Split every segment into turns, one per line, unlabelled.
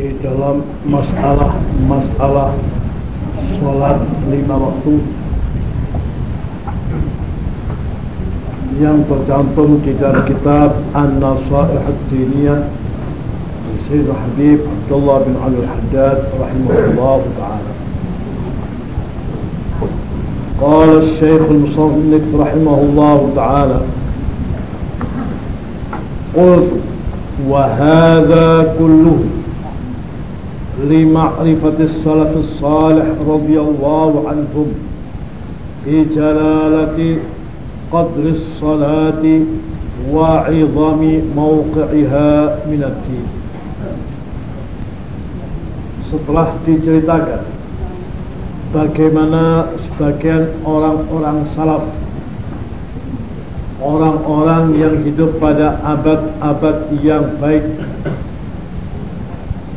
di dalam masalah-masalah sholat lima waktu yang tercantum di dalam kitab An-Nasaih Ad-Diniyah Sayyid Habib Abdullah bin Ali Al-Haddad rahimahullah ta'ala قال الشيخ المصنف رحمه الله تعالى قلت وهذا كله لمعرفة السلف الصالح رضي الله عنهم في جلالة قدر الصلاة وعظم موقعها من الدين setelah diceritakan bagaimana sebagian orang-orang salaf orang-orang yang hidup pada abad-abad yang baik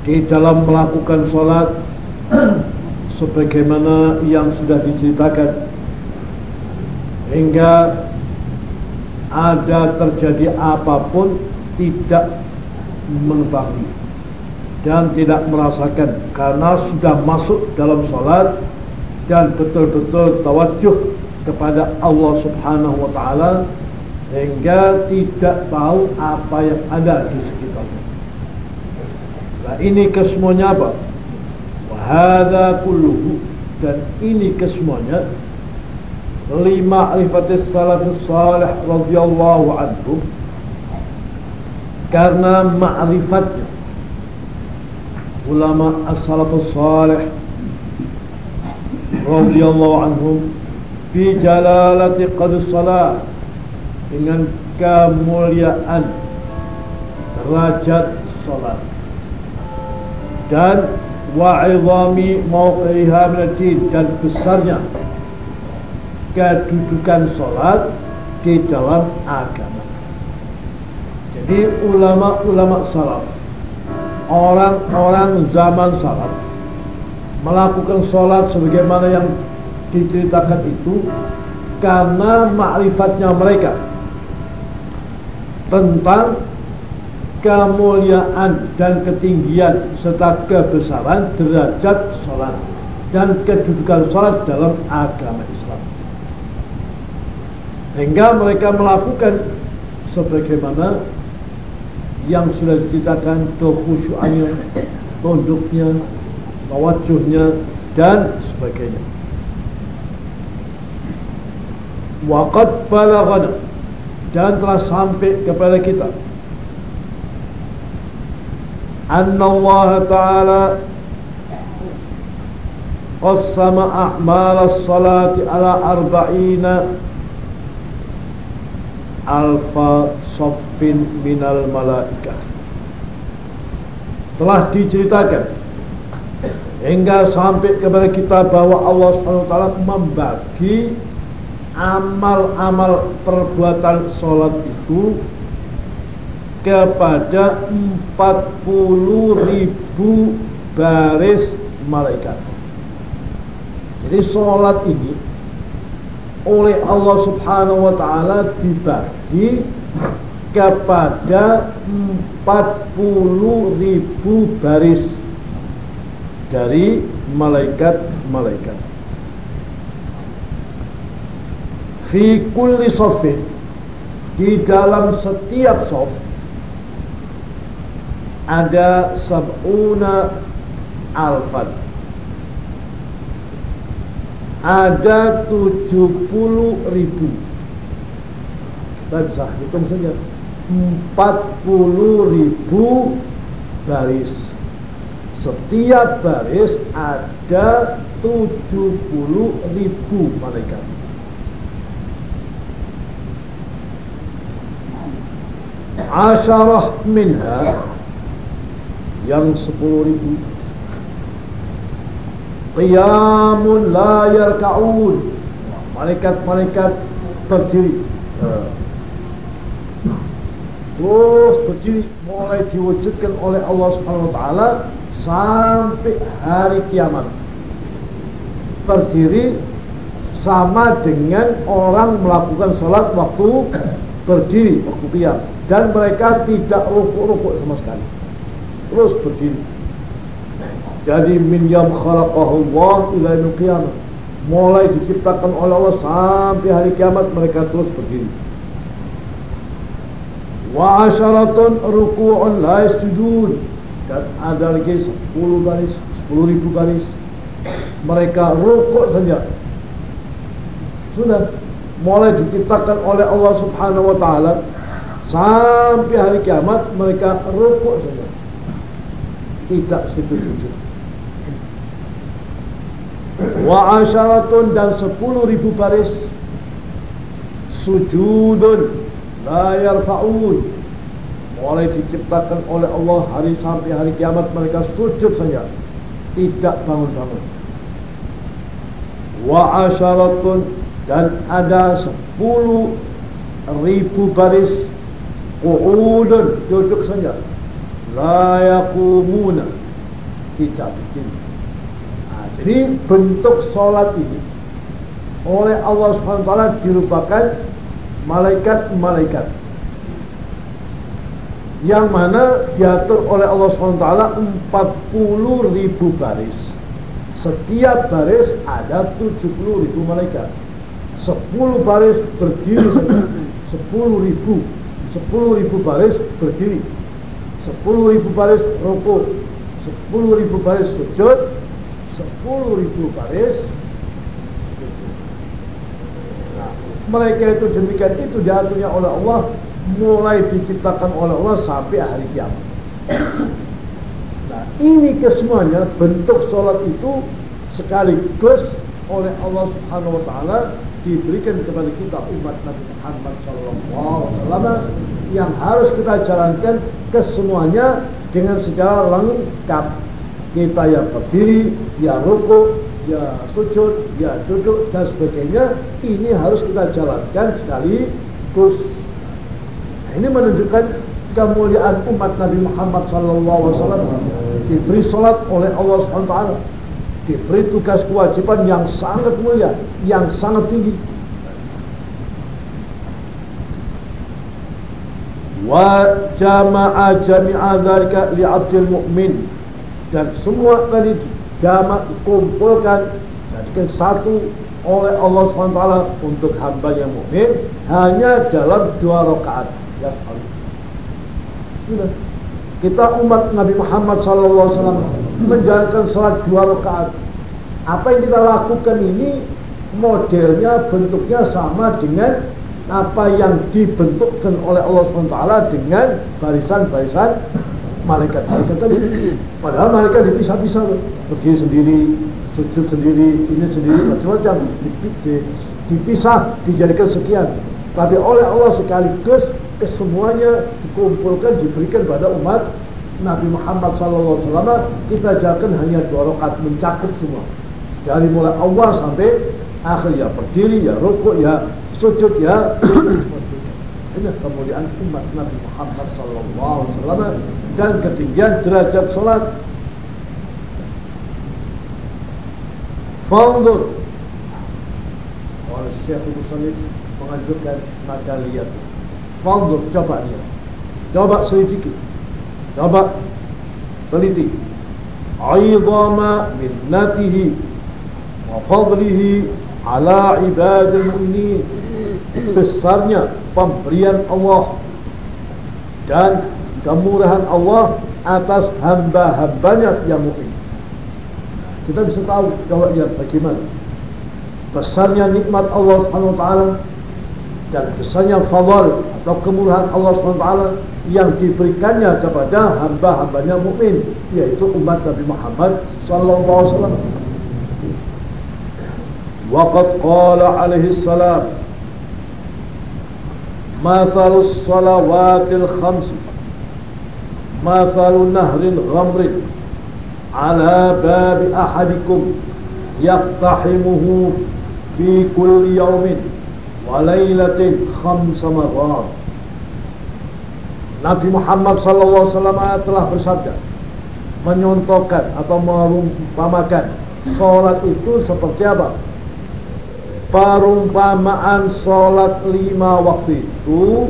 di dalam melakukan sholat sebagaimana yang sudah diceritakan. Hingga ada terjadi apa pun tidak mengetahui dan tidak merasakan. Karena sudah masuk dalam sholat dan betul-betul tawajuh kepada Allah subhanahu wa ta'ala hingga tidak tahu apa yang ada di sekitarnya Nah ini kesemuanya apa? Wahada kulluhu. Dan ini kesemuanya lima alifatis salafus salih radhiyallahu anhu karena ma'rifatnya. Ulama as-salafus salih radhiyallahu anhum. Fi jalalati qadr salat. Dengan kemuliaan derajat salat dan wa'idhami mawqiha min dan besarnya kedudukan solat di dalam agama. Jadi ulama-ulama salaf, orang-orang zaman salaf melakukan solat sebagaimana yang diceritakan itu karena makrifatnya mereka tentang kemuliaan dan ketinggian serta kebesaran derajat sholat dan kedudukan sholat dalam agama Islam hingga mereka melakukan sebagaimana yang sudah diceritakan kekhusyuannya, tunduknya, tawajuhnya dan sebagainya. Waqad balaghana dan telah sampai kepada kita أن الله تعالى قسم أعمال الصلاة على أربعين ألف صف من الملائكة telah diceritakan hingga sampai kepada kita bahwa Allah SWT membagi amal-amal perbuatan sholat itu kepada 40 ribu baris malaikat. Jadi sholat ini oleh Allah subhanahu wa ta'ala dibagi kepada 40 ribu baris dari malaikat-malaikat. Fi kulli sofin di dalam setiap sof ada sab'una alfan. Ada 70 ribu. Kita bisa hitung saja. 40 ribu baris. Setiap baris ada 70 ribu malaikat. Asyarah minha yang sepuluh ribu. Qiyamun la yarka'un. Malaikat-malaikat berdiri. Terus berdiri mulai diwujudkan oleh Allah Subhanahu Taala sampai hari kiamat. Berdiri sama dengan orang melakukan sholat waktu berdiri waktu kiam dan mereka tidak rukuk-rukuk sama sekali terus berdiri Jadi min yam khalaqahu Allah ila qiyamah. Mulai diciptakan oleh Allah sampai hari kiamat mereka terus berdiri. Wa asyaratun ruku'un la yasjudun. Dan ada lagi 10 baris, 10 ribu baris. Mereka rukuk saja. Sudah mulai diciptakan oleh Allah Subhanahu wa taala sampai hari kiamat mereka rukuk saja. Tidak sujud-sujud wa asyaratun dan sepuluh ribu baris sujudun la yarfa'un. Mulai diciptakan oleh Allah hari sampai hari kiamat mereka sujud saja. Tidak bangun-bangun. Wa asyaratun dan ada sepuluh ribu baris qu'udun duduk saja la yaqumuna. Tidak bikin. Jadi bentuk sholat ini oleh Allah SWT dirupakan malaikat-malaikat. Yang mana diatur oleh Allah SWT 40 ribu baris. Setiap baris ada 70 ribu malaikat. 10 baris berdiri 10 ribu. 10 ribu baris berdiri 10 ribu baris rokok 10 ribu baris sujud. Sepuluh ribu baris nah, mereka itu demikian itu diaturnya oleh Allah mulai diciptakan oleh Allah sampai hari kiamat. Nah ini kesemuanya bentuk sholat itu sekaligus oleh Allah subhanahu wa ta'ala diberikan kepada kita umat Nabi Muhammad SAW yang harus kita jalankan kesemuanya dengan secara lengkap kita yang berdiri, ya rukuk, ya sujud, ya duduk dan sebagainya ini harus kita jalankan sekaligus. Nah, ini menunjukkan kemuliaan umat Nabi Muhammad SAW diberi salat oleh Allah SWT diberi tugas kewajiban yang sangat mulia, yang sangat tinggi. Jama'a jami'a dzalika li'abdil mu'min dan semua tadi jamak dikumpulkan jadikan satu oleh Allah SWT untuk hamba yang mukmin hanya dalam dua rakaat ya Sudah. Kita umat Nabi Muhammad SAW menjalankan sholat dua rakaat. Apa yang kita lakukan ini modelnya bentuknya sama dengan apa yang dibentukkan oleh Allah SWT dengan barisan-barisan malaikat-malaikat tadi. Padahal malaikat dipisah-pisah, pergi sendiri, sujud sendiri, ini sendiri, macam-macam. Dipisah, dijadikan sekian. Tapi oleh Allah sekaligus kesemuanya dikumpulkan, diberikan pada umat Nabi Muhammad SAW. Kita jalankan hanya dua rakaat mencakup semua. Dari mulai awal sampai akhir ya berdiri, ya rukuk, ya sujud, ya ini kemuliaan umat Nabi Muhammad SAW dan ketinggian derajat salat. Fandur oleh Syekh Muslim mengajukan maka lihat. Fandur coba lihat. Coba selidiki. Coba teliti. Aidama minnatihi wa fadlihi ala ibadil mu'minin besarnya pemberian Allah dan kemurahan Allah atas hamba-hambanya yang mukmin. Kita bisa tahu jawabnya bagaimana. Besarnya nikmat Allah Subhanahu wa taala dan besarnya fadl atau kemurahan Allah Subhanahu wa taala yang diberikannya kepada hamba-hambanya mukmin yaitu umat Nabi Muhammad sallallahu alaihi wasallam. Waqad qala alaihi salam مثل الصلوات الخمس مثل نهر غمر على باب أحدكم يقتحمه في كل يوم وليلة خمس مرات Nabi Muhammad SAW telah bersabda menyontohkan atau merumpamakan sholat itu seperti apa? Perumpamaan sholat lima waktu itu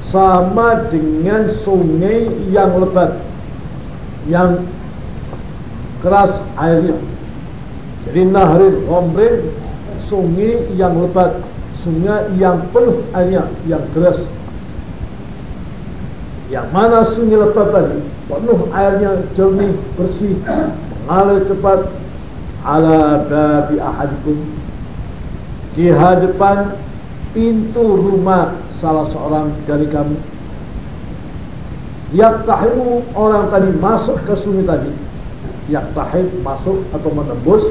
sama dengan sungai yang lebat yang keras airnya. Jadi nahrin romrin sungai yang lebat sungai yang penuh airnya yang keras. Yang mana sungai lebat tadi penuh airnya jernih bersih mengalir cepat. Ala babi ahadikum di hadapan pintu rumah salah seorang dari kamu. Yaktahimu orang tadi masuk ke sungai tadi. Yaktahim masuk atau menembus.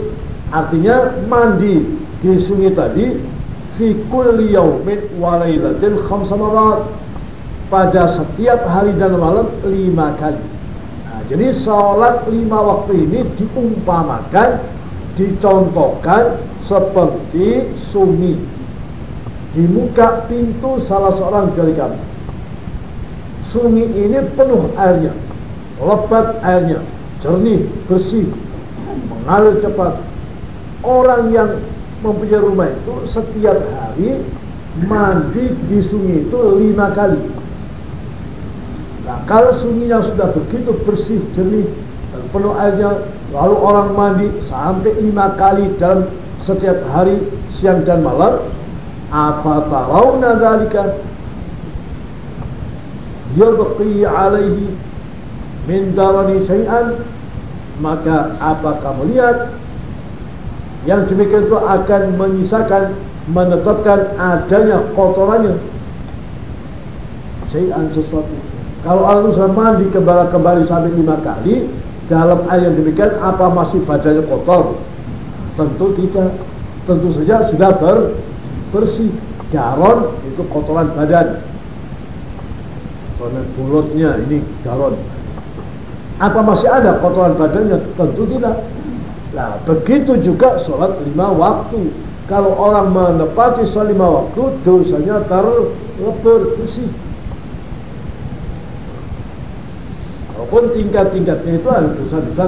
Artinya mandi di sungai tadi. Fi kulli yaumin wa lailatin khamsa marat pada setiap hari dan malam lima kali. Nah, jadi sholat lima waktu ini diumpamakan dicontohkan seperti sungai di muka pintu salah seorang dari kami. Sungai ini penuh airnya lebat airnya jernih bersih mengalir cepat. Orang yang mempunyai rumah itu setiap hari mandi di sungai itu lima kali. Nah kalau sungai yang sudah begitu bersih jernih dan penuh airnya lalu orang mandi sampai lima kali dalam setiap hari siang dan malam afatarawna dhalika yabqi alaihi min darani syai'an. Maka apa kamu lihat? Yang demikian itu akan menyisakan menetapkan adanya kotorannya. Syai'an sesuatu. Kalau Allah sudah mandi kembali, kembali sampai lima kali dalam air yang demikian apa masih badannya kotor tentu tidak. Tentu saja sudah ber, bersih. Garon itu kotoran badan. Soalnya bulutnya ini garon. Apa masih ada kotoran badannya? Tentu tidak. Nah begitu juga sholat lima waktu. Kalau orang menepati sholat lima waktu dosanya terlebur bersih. Walaupun tingkat-tingkatnya itu ada dosa-dosa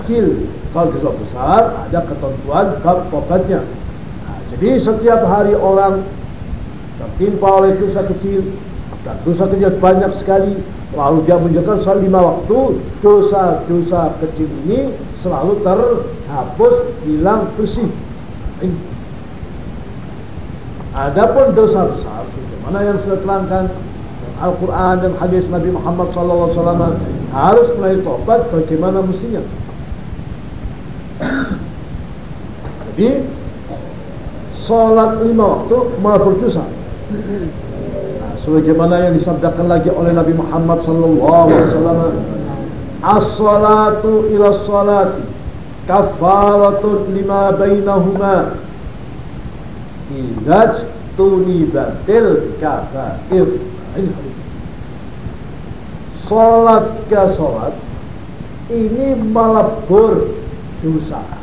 kecil kalau dosa besar ada ketentuan bab tobatnya nah, jadi setiap hari orang tertimpa oleh dosa kecil dan dosa kecil banyak sekali lalu dia menjalankan salat lima waktu dosa-dosa kecil ini selalu terhapus hilang bersih. Adapun dosa besar mana yang sudah terangkan Al-Quran dan hadis Nabi Muhammad SAW harus mulai tobat bagaimana mestinya jadi sholat lima waktu malah berdosa sebagaimana yang disabdakan lagi oleh Nabi Muhammad sallallahu alaihi wasallam as-salatu ila salati kafaratun lima bainahuma idaj tunibatil kafair ini salat ke salat ini melebur dosa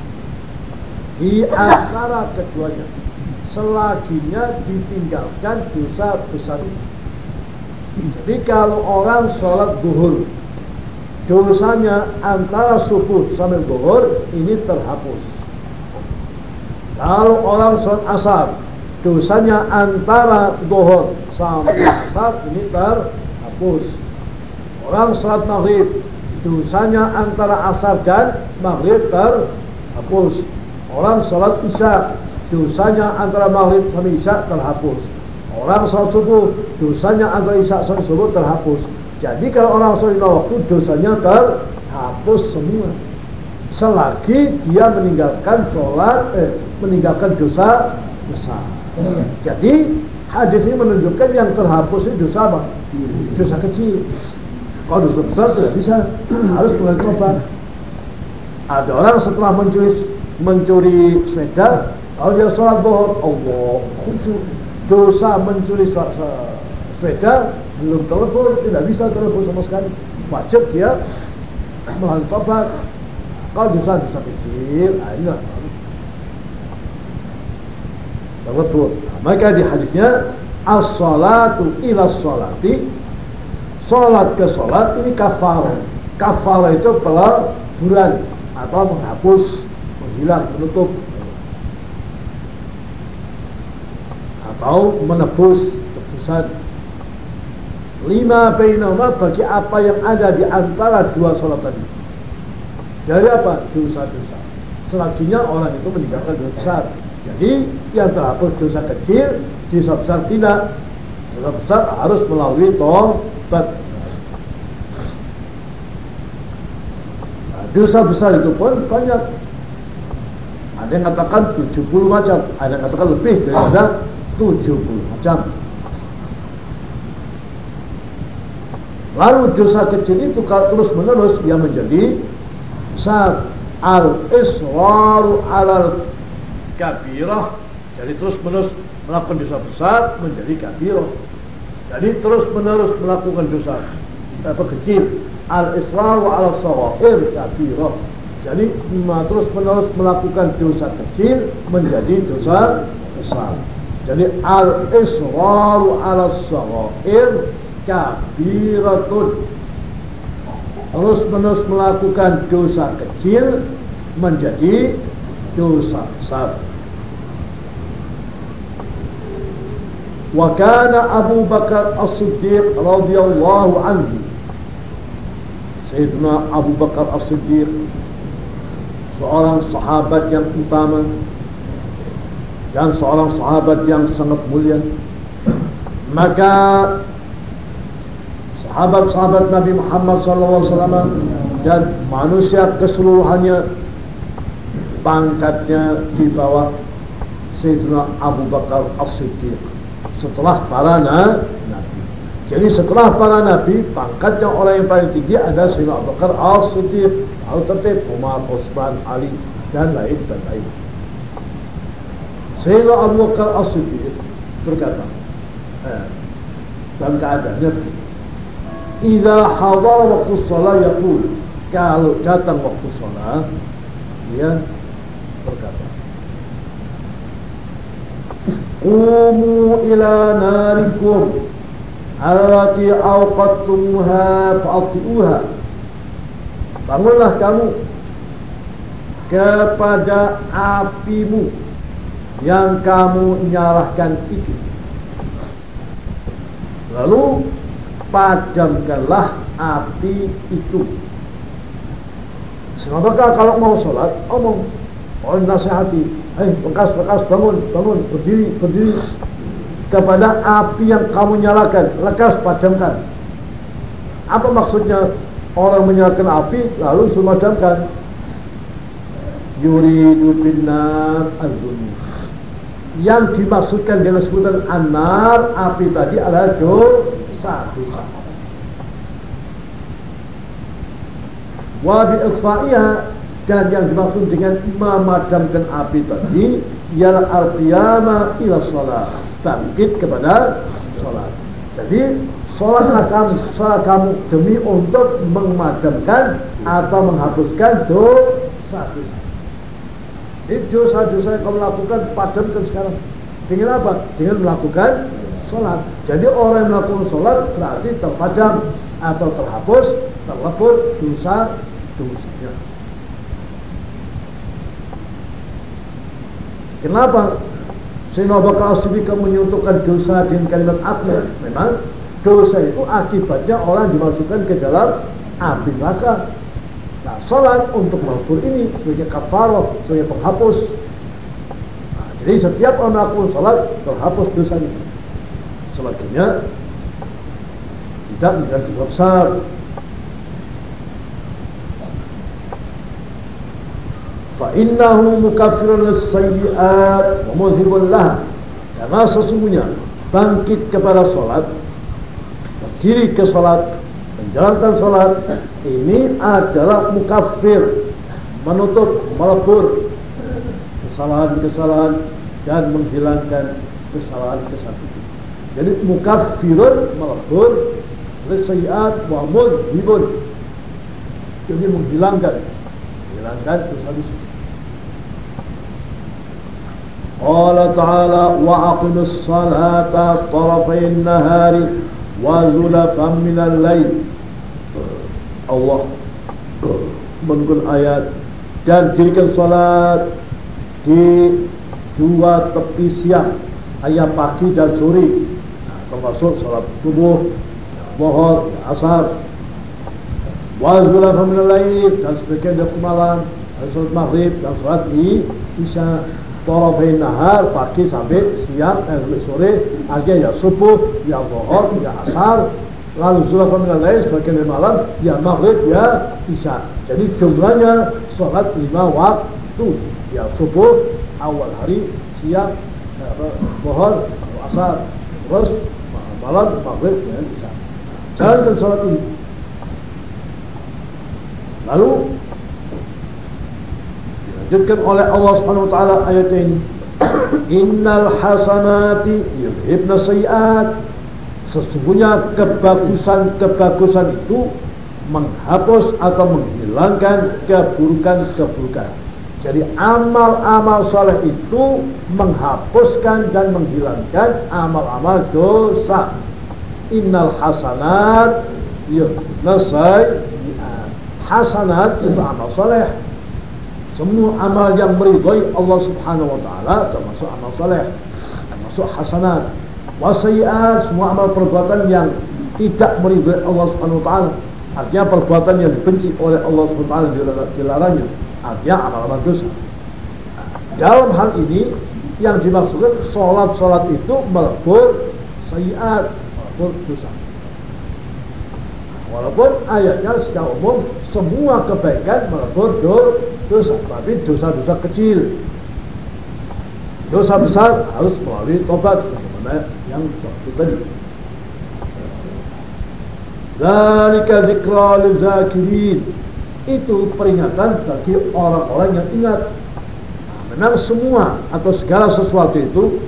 di antara keduanya selaginya ditinggalkan dosa besar jadi kalau orang sholat duhur Dosanya antara subuh sampai duhur Ini terhapus. Kalau orang sholat asar Dosanya antara duhur sampai asar Ini terhapus. Orang sholat maghrib Dosanya antara asar dan maghrib terhapus Orang sholat isya Dosanya antara maghrib sampai isya terhapus Orang sholat subuh dosanya antara isya sampai subuh terhapus. Jadi kalau orang sholat lima waktu dosanya terhapus semua. Selagi dia meninggalkan sholat, eh, meninggalkan dosa besar. Jadi hadis ini menunjukkan yang terhapus itu dosa apa? Dosa kecil. Kalau dosa besar tidak bisa, harus mulai tobat. Ada orang setelah mencuri mencuri sepeda, kalau dia sholat bohong, Allah khusyuk dosa mencuri sepeda belum telepon, tidak bisa telepon sama sekali. Wajib dia melalui tobat. Kalau dosa-dosa kecil, ayo telepon. Maka di hadisnya as-salatu ila salati salat ke salat ini kafar. Kafar itu pelaburan atau menghapus, menghilang, menutup atau menebus tebusan lima bainahuma bagi apa yang ada di antara dua sholat tadi dari apa? Dosa-dosa. Selanjutnya orang itu meninggalkan dosa besar. Jadi yang terhapus dosa kecil, dosa besar tidak. Dosa besar harus melalui tobat. Nah, dosa besar itu pun banyak. Ada yang katakan 70 macam, ada yang katakan lebih daripada 70 macam. Lalu dosa kecil itu kalau terus menerus dia menjadi besar. Al israru alal kabirah. Jadi terus menerus melakukan dosa besar menjadi kabirah. Jadi terus menerus melakukan dosa apa kecil. Al israru alal sawair kabirah. Jadi terus menerus melakukan dosa kecil menjadi dosa besar. Jadi al israru alal sawair kabiratun terus-menerus melakukan dosa kecil menjadi dosa besar. Wa kana Abu Bakar As-Siddiq radhiyallahu anhu Sayyidina Abu Bakar As-Siddiq seorang sahabat yang utama dan seorang sahabat yang sangat mulia. Maka sahabat-sahabat Nabi Muhammad SAW dan manusia keseluruhannya pangkatnya di bawah Sayyidina Abu Bakar As-Siddiq. Setelah para nabi. Jadi setelah para nabi, pangkatnya orang yang paling tinggi ada Sayyidina Abu Bakar As-Siddiq, lalu tertib Umar, Utsman, Ali dan lain dan lain. Sayyidina Abu Bakar As-Siddiq berkata, eh, dalam keadaannya Iza hadar waktu sholat yaqul. Kalau datang waktu sholat Dia berkata Qumu ila narikum. Allati awqattumuha fa'afi'uha Bangunlah kamu Kepada apimu Yang kamu nyalahkan itu Lalu padamkanlah api itu. Semoga kalau mau sholat, omong, oh nasihati, hei bekas bekas bangun bangun berdiri berdiri kepada api yang kamu nyalakan, lekas padamkan. Apa maksudnya orang menyalakan api lalu sumadamkan? Yuridu binar al Yang dimaksudkan dengan sebutan anar api tadi adalah dosa dosa-dosa. Wa bi dan yang dimaksud dengan memadamkan api tadi ialah al-qiyama ila salat, bangkit kepada salat. Jadi salatlah kamu, salat kamu demi untuk memadamkan atau menghapuskan dosa-dosa. Jadi dosa-dosa yang kamu lakukan padamkan sekarang. Dengan apa? Dengan melakukan sholat. Jadi orang yang melakukan sholat berarti terpadam atau terhapus, terlepur dosa dosanya. Kenapa? Sehingga bakal As-Siddiq menyuntukkan dosa dengan kalimat api. Memang dosa itu akibatnya orang dimasukkan ke dalam api neraka. Nah, sholat untuk melebur ini sebagai kafarah, sebagai penghapus. Nah, jadi setiap orang melakukan sholat terhapus dosanya selagi tidak menjadi dosa besar. فإنه مكفر للسيئات ومذهب لها karena sesungguhnya bangkit kepada sholat berdiri ke sholat menjalankan sholat ini adalah mukafir menutup melebur kesalahan-kesalahan dan menghilangkan kesalahan-kesalahan jadi mukaffirun melebur Lisayat wa mudhibun Jadi menghilangkan Menghilangkan dosa-dosa ta'ala wa aqimus salata tarafain nahari wa zulafan minal lail Allah menukul ayat dan dirikan salat di dua tepi siang ayat pagi dan sore. Termasuk salat subuh, bohor, asar. wa zulafan min lain dan sebagian dari malam dan sholat maghrib dan sholat di isya Tarafain nahar pagi sampai siang eh, sore artinya ya subuh ya zuhur ya asar lalu zulafan min lain sebagian dari malam ya maghrib ya isya. Jadi jumlahnya sholat lima waktu ya subuh awal hari siang zuhur asar terus malam maghrib ya isya. Jalankan sholat ini. Lalu dilanjutkan oleh Allah Subhanahu wa taala ayat ini. Innal hasanati yudhibna sayiat. Sesungguhnya kebagusan-kebagusan itu menghapus atau menghilangkan keburukan-keburukan. Jadi amal-amal soleh itu menghapuskan dan menghilangkan amal-amal dosa. Innal hasanat yudhibna sayiat. Hasanat itu amal soleh semua amal yang meridhai Allah Subhanahu wa taala termasuk amal saleh, termasuk hasanat. Wasayiat semua amal perbuatan yang tidak meridhai Allah Subhanahu wa taala. Artinya perbuatan yang dibenci oleh Allah Subhanahu wa taala dilarangnya. Artinya amal-amal dosa. Dalam hal ini yang dimaksudkan salat-salat itu melebur sayiat, melebur dosa. Walaupun ayatnya secara umum semua kebaikan melebur dosa, tapi dosa-dosa kecil. Dosa besar harus melalui tobat sebagaimana yang waktu tadi. Zalika zikra. Itu peringatan bagi orang-orang yang ingat. Nah, memang semua atau segala sesuatu itu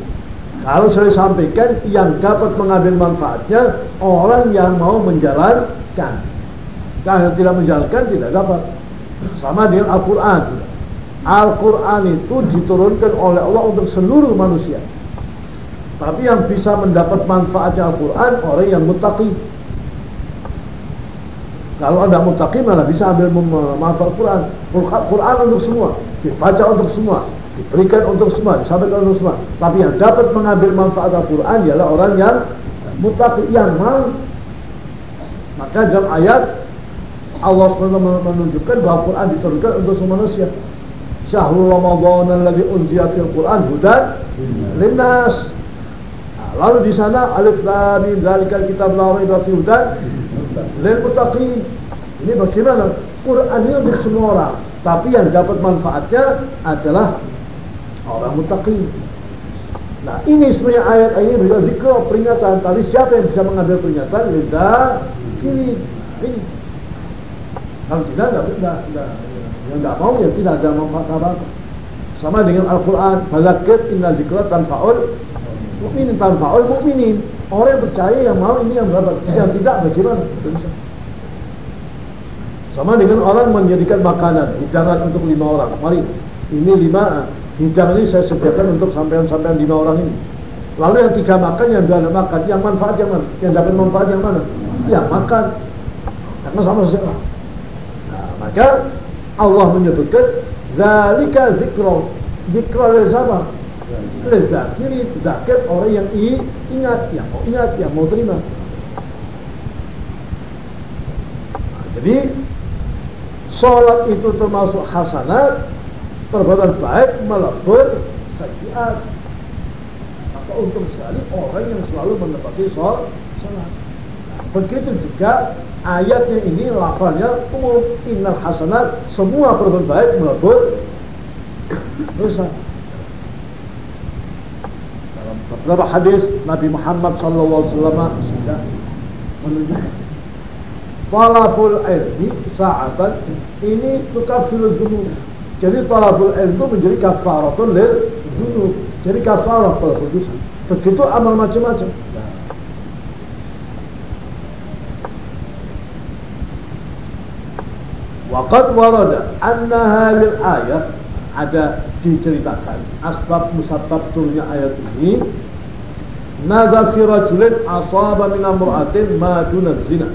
kalau saya sampaikan yang dapat mengambil manfaatnya orang yang mau menjalankan jalankan. Kalau tidak menjalankan tidak dapat. Sama dengan Al-Quran. Al-Quran itu diturunkan oleh Allah untuk seluruh manusia. Tapi yang bisa mendapat manfaatnya Al-Quran orang yang mutaki. Kalau ada mutaki malah bisa ambil manfaat Al-Quran. Quran untuk semua, dibaca untuk semua, diberikan untuk semua, disampaikan untuk semua. Tapi yang dapat mengambil manfaat Al-Quran ialah orang yang mutaki yang mau maka dalam ayat Allah SWT menunjukkan bahwa Quran diturunkan untuk semua manusia. Syahrul Ramadan alladzi unzila fil Quran hudan linnas. Nah, lalu di sana alif lam mim zalikal kitab la raiba fihi hudan lil muttaqin. Ini bagaimana? Quran ini untuk semua orang, tapi yang dapat manfaatnya adalah orang muttaqin. Nah ini sebenarnya ayat ini berikan zikr peringatan. Tapi siapa yang bisa mengambil peringatan? Lidah kiri ini kalau tidak tidak tidak, tidak. Yang tidak mau ya tidak. Ada manfaat apa sama dengan Al-Quran. Balakit inna zikra tanfa'ul mukminin tanfa'ul mukminin orang yang percaya yang mau ini yang berapa yang tidak bagaimana? Bisa. Sama dengan orang menjadikan makanan hidangan untuk lima orang. Mari ini lima hidangan ini saya sediakan untuk sampean-sampean lima orang ini. Lalu yang tiga makan yang dua makan. Yang manfaat yang mana? Yang dapat manfaat yang mana? Ya makan. Karena sama saja nah, maka Allah menyebutkan zalika zikro zikro dari siapa? Dari zakir orang yang ingat yang mau ingat yang mau terima. Nah, jadi sholat itu termasuk hasanat perbuatan baik melebur sajiat. Maka untung sekali orang yang selalu menepati sholat Begitu juga ayatnya ini lafalnya umum innal hasanat semua perbuatan baik melebur dosa. Dalam beberapa hadis Nabi Muhammad SAW sudah menunjukkan talabul ilmi sa'atan ini tukafil junub. Jadi talabul ilmi itu menjadi kafaratun lil junub. Jadi kafarah pada dosa. Begitu amal macam-macam. Waqad warada anna lil ayat. Ada diceritakan asbab musabab turunnya ayat ini. Naza fi rajulin asaba min amra'atin ma zina.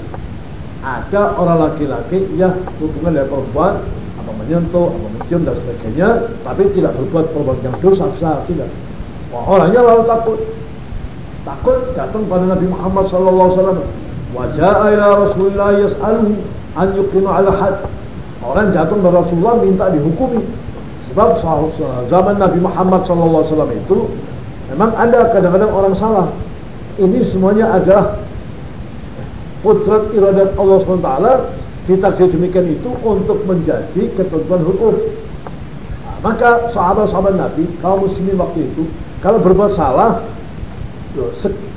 Ada orang laki-laki yang hubungan dengan perempuan apa menyentuh, apa mencium dan sebagainya tapi tidak berbuat perbuatan yang dosa besar tidak. Wah, orangnya lalu takut. Takut datang pada Nabi Muhammad wasallam. Wajah ila Rasulullah yas'aluhu an yuqinu ala orang jatuh kepada Rasulullah minta dihukumi. Sebab zaman Nabi Muhammad SAW itu memang ada kadang-kadang orang salah. Ini semuanya adalah putrat iradat Allah SWT ditakdir demikian itu untuk menjadi ketentuan hukum. Maka sahabat-sahabat Nabi kaum muslimin waktu itu kalau berbuat salah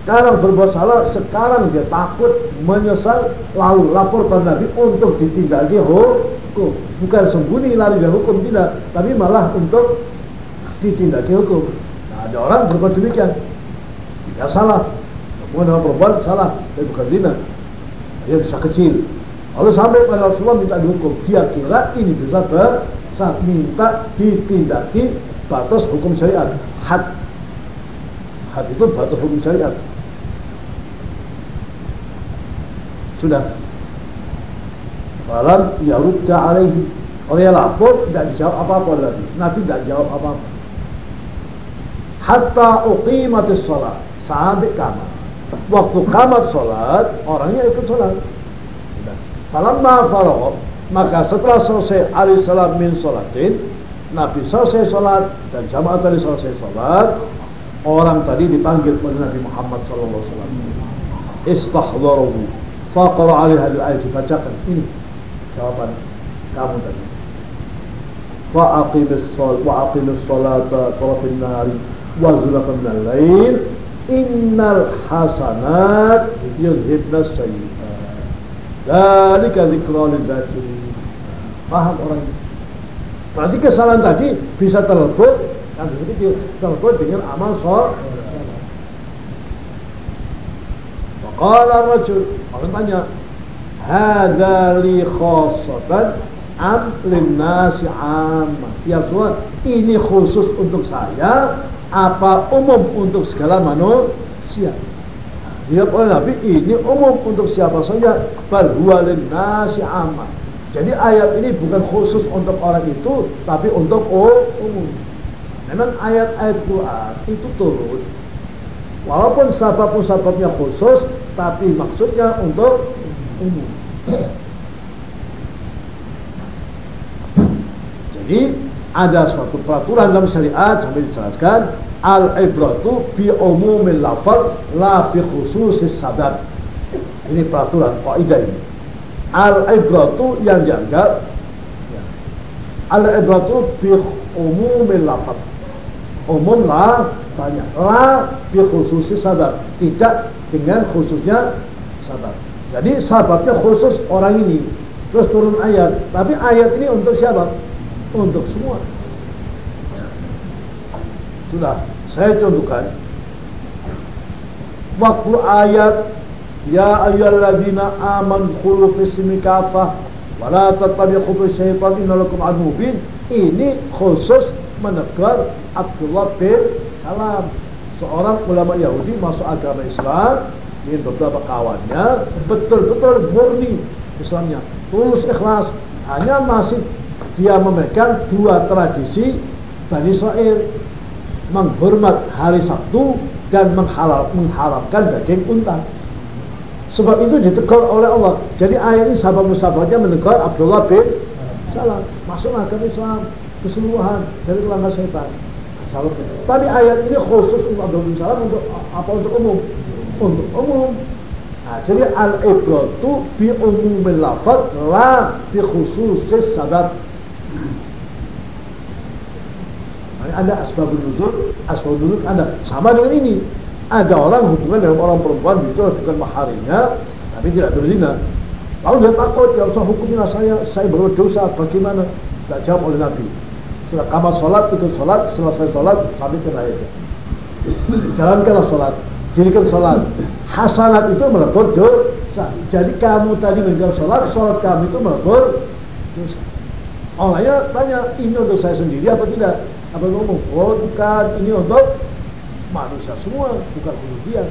sekarang berbuat salah, sekarang dia takut menyesal, lalu lapor pada Nabi untuk ditindaki hukum. Bukan sembunyi lari dari hukum tidak, tapi malah untuk ditindaki hukum. Nah, ada orang berbuat demikian, tidak salah. Namun perempuan salah, tapi bukan zina. Dia bisa kecil. Lalu sampai pada Rasulullah minta dihukum. Dia kira ini bisa besar, minta ditindaki batas hukum syariat. Had had itu batas hukum syariat. Sudah. Falam yarudda alaihi. Orang yang lapor tidak dijawab apa-apa lagi. Nabi tidak jawab apa-apa. Hatta uqimatis sholat. Sampai kamar Waktu kamat sholat Orangnya ikut sholat. Falamma faragh Maka setelah selesai alaihissalam min sholatin Nabi selesai sholat Dan jamaah tadi selesai sholat orang tadi dipanggil oleh Nabi Muhammad sallallahu alaihi wasallam. Istahdharuhu. Faqara alaihi hadhihi ayat dibacakan. Ini jawaban kamu tadi. Wa aqimis shal wa aqimis salata tarafin nari wa zulfan min al-lail innal hasanat yudhibna sayyi'at. Dzalika dzikra lil zakirin. Paham orang ini? Berarti kesalahan tadi bisa terlebut kan begitu telepon dengan amal sol Qala rajul orang tanya hadza li khassatan am linnasi amma? Ya Rasulullah ini khusus untuk saya apa umum untuk segala manusia? Dia oleh Nabi ini umum untuk siapa saja? Bal huwa amma. Jadi ayat ini bukan khusus untuk orang itu tapi untuk umum Memang ayat-ayat Quran itu turun Walaupun sabab-sababnya khusus Tapi maksudnya untuk umum Jadi ada suatu peraturan dalam syariat sampai dijelaskan al-ibratu bi umumil lafal la bi khususis sabab. Ini peraturan kaidah ini. Al-ibratu yang dianggap ya. al-ibratu bi umumil lafal umum lah banyak lah bi khususi sabar. Tidak dengan khususnya sabar. Jadi sahabatnya khusus orang ini. Terus turun ayat. Tapi ayat ini untuk siapa? Untuk semua. Sudah saya contohkan. Waktu ayat Ya ayyuhalladzina aman khulu fismi kafah wala tattabi'u syaitan innalakum mubin. Ini khusus menegur Abdullah bin Salam. Seorang ulama Yahudi masuk agama Islam dengan beberapa kawannya betul-betul murni Islamnya tulus ikhlas. Hanya masih dia memegang dua tradisi Bani Israel menghormat hari Sabtu dan menghalal, mengharapkan daging unta. Sebab itu ditegur oleh Allah. Jadi ini sahabat-sahabatnya menegur Abdullah bin Salam masuk agama Islam keseluruhan dari langkah setan. Tapi ayat ini khusus untuk Abdul Salam untuk apa untuk umum? Untuk umum. Nah, jadi al-ibratu bi umumil lafaz la bi khususis sabab. Nah, ada asbab nuzul, asbab nuzul ada sama dengan ini. Ada orang hubungan dengan orang perempuan itu bukan maharinya, tapi tidak berzina. Lalu dia takut, ya usah hukumnya saya, saya berdosa, bagaimana? Tidak jawab oleh Nabi. Sudah kamar sholat, ikut sholat, selesai sholat, sabitkan ayatnya. Jalankanlah sholat, dirikan sholat. Hasanat itu melebur dosa. Jadi kamu tadi meninggal sholat, sholat kamu itu melebur dosa. Orangnya tanya, ini untuk saya sendiri apa tidak? Apa ngomong? Oh bukan, ini untuk manusia semua, bukan untuk dia.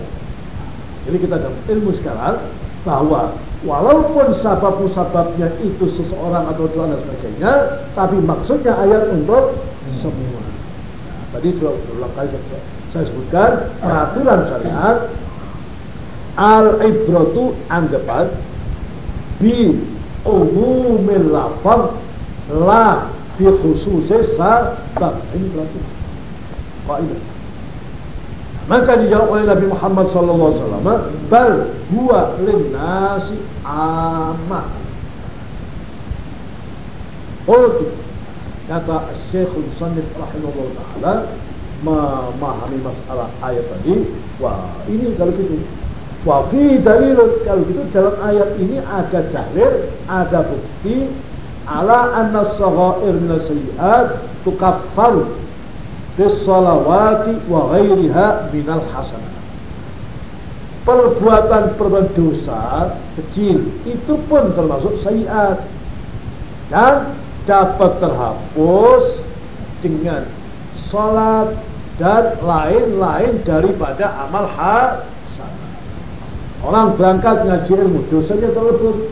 Jadi kita dapat ilmu sekarang bahwa walaupun sabab-sababnya itu seseorang atau Tuhan dan sebagainya, tapi maksudnya ayat untuk semua. Tadi sudah berulang kali saya, saya sebutkan peraturan syariat al ibratu anggapan bi umumil lafaz la bi khususi sabab ini berarti kaidah maka dijawab oleh Nabi Muhammad wasallam bal huwa linnasi amma Qultu kata Syekh Musannif rahimahullah taala memahami masalah ayat tadi. Wah ini kalau gitu. Wah fi dalil kalau gitu dalam ayat ini ada dalil ada bukti ala anna saghair min as-sayyi'at tukaffaru bis salawati wa ghairiha minal hasanah perbuatan-perbuatan dosa kecil itu pun termasuk sayiat dan dapat terhapus dengan sholat dan lain-lain daripada amal hasanah. Orang berangkat ngaji ilmu, dosanya terlebur.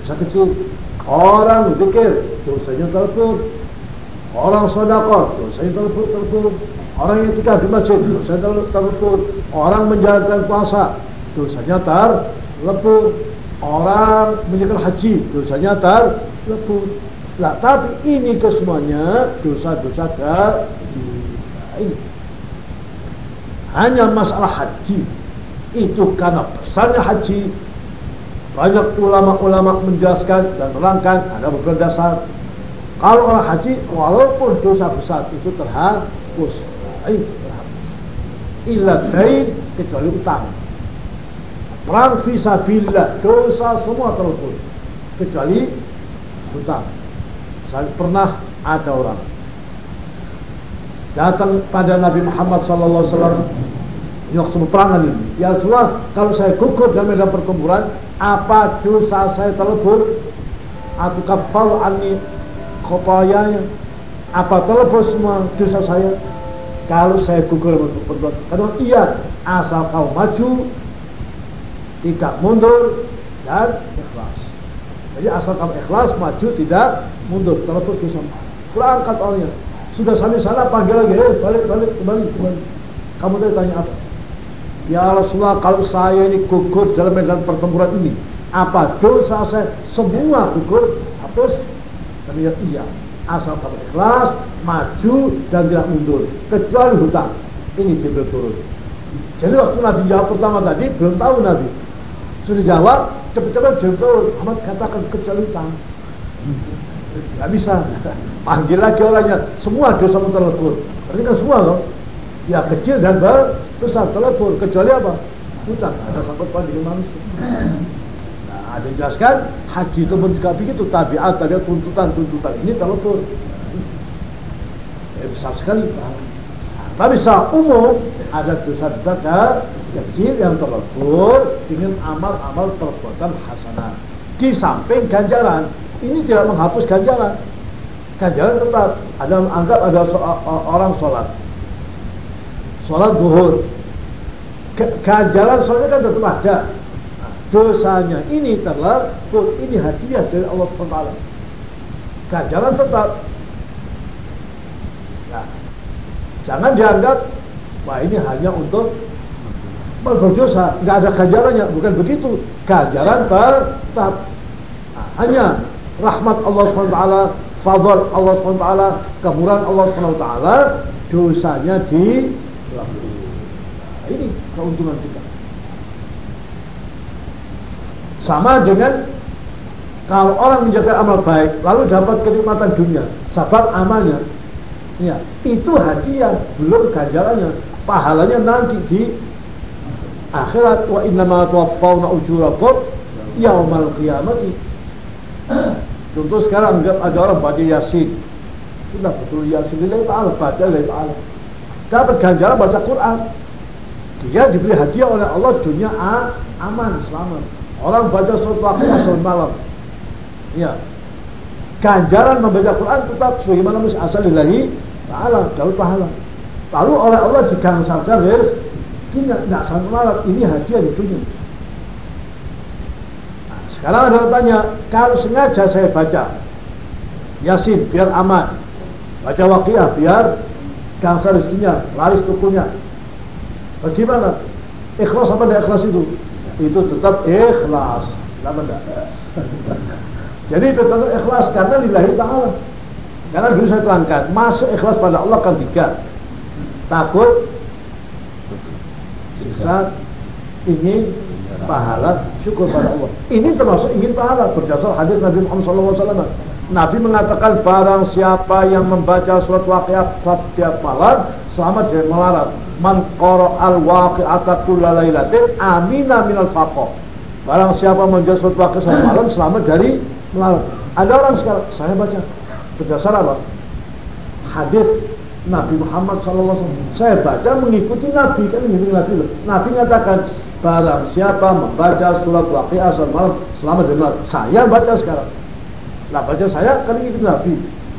Dosa kecil. Orang zikir, dosanya terlebur. Orang sodakor, dosanya terlebur, terlebur. Orang yang tinggal di masjid, dosanya terlebur. Orang menjalankan puasa, dosanya terlebur. Orang menjalankan haji, dosanya terlebur. Nah, tapi ini kesemuanya dosa-dosa ini. Hanya masalah haji itu karena pesannya haji banyak ulama-ulama menjelaskan dan menerangkan ada beberapa dasar. Kalau orang haji walaupun dosa besar itu terhapus, ini terhapus. Iladain kecuali utang. Perang visabilillah dosa semua terhapus kecuali utang. Saya pernah ada orang datang pada Nabi Muhammad wasallam waktu peperangan ini. Ya Rasulullah, kalau saya gugur dalam medan pertempuran, apa dosa saya terlebur? Atau kafal ani khotayanya? Apa terlebur semua dosa saya? Kalau saya gugur pertempuran, kata iya, asal kau maju, tidak mundur dan ikhlas. Jadi asal kamu ikhlas, maju, tidak mundur, telepon ke sana. Berangkat orangnya. Sudah sampai sana panggil lagi, eh, balik, balik, kembali, kembali. Kamu tadi tanya apa? Ya Rasulullah, kalau saya ini gugur dalam medan pertempuran ini, apa dosa saya semua gugur hapus? Ya iya, asal kamu ikhlas, maju dan tidak mundur, kecuali hutang. Ini Jibril turun. Jadi waktu Nabi jawab pertama tadi, belum tahu Nabi. Sudah jawab, cepat-cepat Jibril Ahmad katakan kecuali hutang. Gak bisa. Panggil lagi orangnya. Semua dosa terlebur. Berarti kan semua loh. Ya kecil dan besar terlebur. Kecuali apa? Hutang. Ada sangkut dengan manusia. Ada yang jelaskan haji itu pun juga begitu. Tabiat, tabiat, tuntutan, tuntutan. Ini terlebur. Ya, besar sekali. Tapi secara umum ada dosa-dosa kecil yang terlebur dengan amal-amal perbuatan hasanah. Di samping ganjaran ini tidak menghapus ganjaran. Ganjaran tetap. Ada anggap ada so, orang sholat. Sholat duhur. Ganjaran sholatnya kan tetap ada. Nah, dosanya ini terlebut. Ini hadiah dari Allah SWT. Ganjaran tetap. Nah, jangan dianggap wah ini hanya untuk berdosa, nggak ada ganjarannya, bukan begitu. Ganjaran tetap. Nah, hanya rahmat Allah SWT, fadl Allah SWT, kemurahan Allah SWT, dosanya di nah, ini keuntungan kita. Sama dengan kalau orang menjaga amal baik lalu dapat kenikmatan dunia, sabar amalnya, ya itu hadiah belum ganjarannya, pahalanya nanti di akhirat wa inna ma tuwaffawna ujurakum yaumal qiyamati Contoh sekarang anggap ada orang baca Yasin. Sudah betul Yasin lillahi ta'ala, baca lillahi ta'ala. Dapat ganjaran baca Quran. Dia diberi hadiah oleh Allah dunia aman, selamat. Orang baca surat waktu asal malam. Ya. Ganjaran membaca Quran tetap sebagaimana mesti asal lillahi ta'ala, jauh pahala. Lalu oleh Allah digangsarkan rezeki tidak sampai malam. Ini hadiah di dunia. Sekarang ada tanya, kalau sengaja saya baca Yasin biar aman, baca Waqiah biar gangsa rezekinya, laris tukunya. Bagaimana? Ikhlas apa tidak ikhlas itu? Itu tetap ikhlas. Kenapa enggak? Jadi itu tentu ikhlas karena lillahi ta'ala. Karena dulu saya terangkan, masuk ikhlas pada Allah kan tiga. Takut, siksa, ingin pahala, syukur pada Allah. Ini termasuk ingin pahala berdasar hadis Nabi Muhammad SAW. Nabi mengatakan barang siapa yang membaca surat waqiat setiap malam selamat dari melarat. Man al waqi'ata kullalailatin amina minal faqo. Barang siapa membaca surat waqiat setiap malam selamat dari melarat. Ada orang sekarang saya baca berdasar apa? Hadis Nabi Muhammad SAW. Saya baca mengikuti Nabi kan mengikuti Nabi. Nabi mengatakan barang siapa membaca surat waqiah malam selama di malam. Saya baca sekarang. Nah baca saya kan mengikuti Nabi.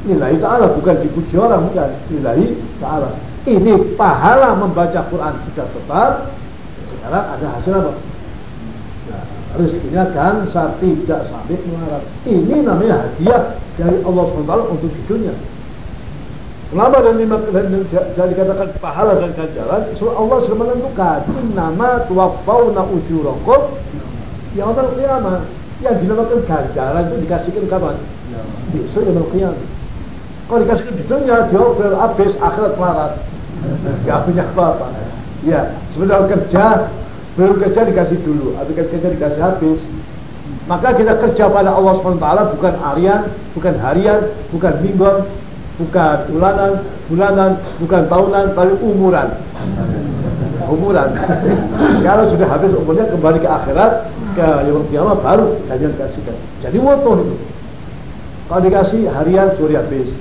Nilai ta'ala bukan dipuji orang bukan. Nilai ta'ala. Ini pahala membaca Quran sudah tetap. Sekarang ada hasil apa? rezekinya kan saat tidak sampai melarat. Ini namanya hadiah dari Allah SWT untuk di dunia. Kenapa dan, dan, dikatakan pahala dan ganjaran? So Allah sudah menentukan nama tuwaffauna ujurakum yaumul qiyamah. Yang dinamakan ganjaran itu dikasihkan kapan? Besok yaumul qiyamah. Kalau dikasihkan di dunia, dia habis akhirat melarat. Gak punya apa-apa. Ya, sebenarnya kerja belum kerja dikasih dulu. Atau kerja dikasih habis. Maka kita kerja pada Allah SWT bukan harian bukan harian bukan mingguan bukan bulanan bulanan bukan tahunan tapi umuran. Umuran. Kalau sudah habis umurnya kembali ke akhirat ke yang kiamat baru kalian kasihkan jadi waktu itu. Kalau dikasih harian sore habis.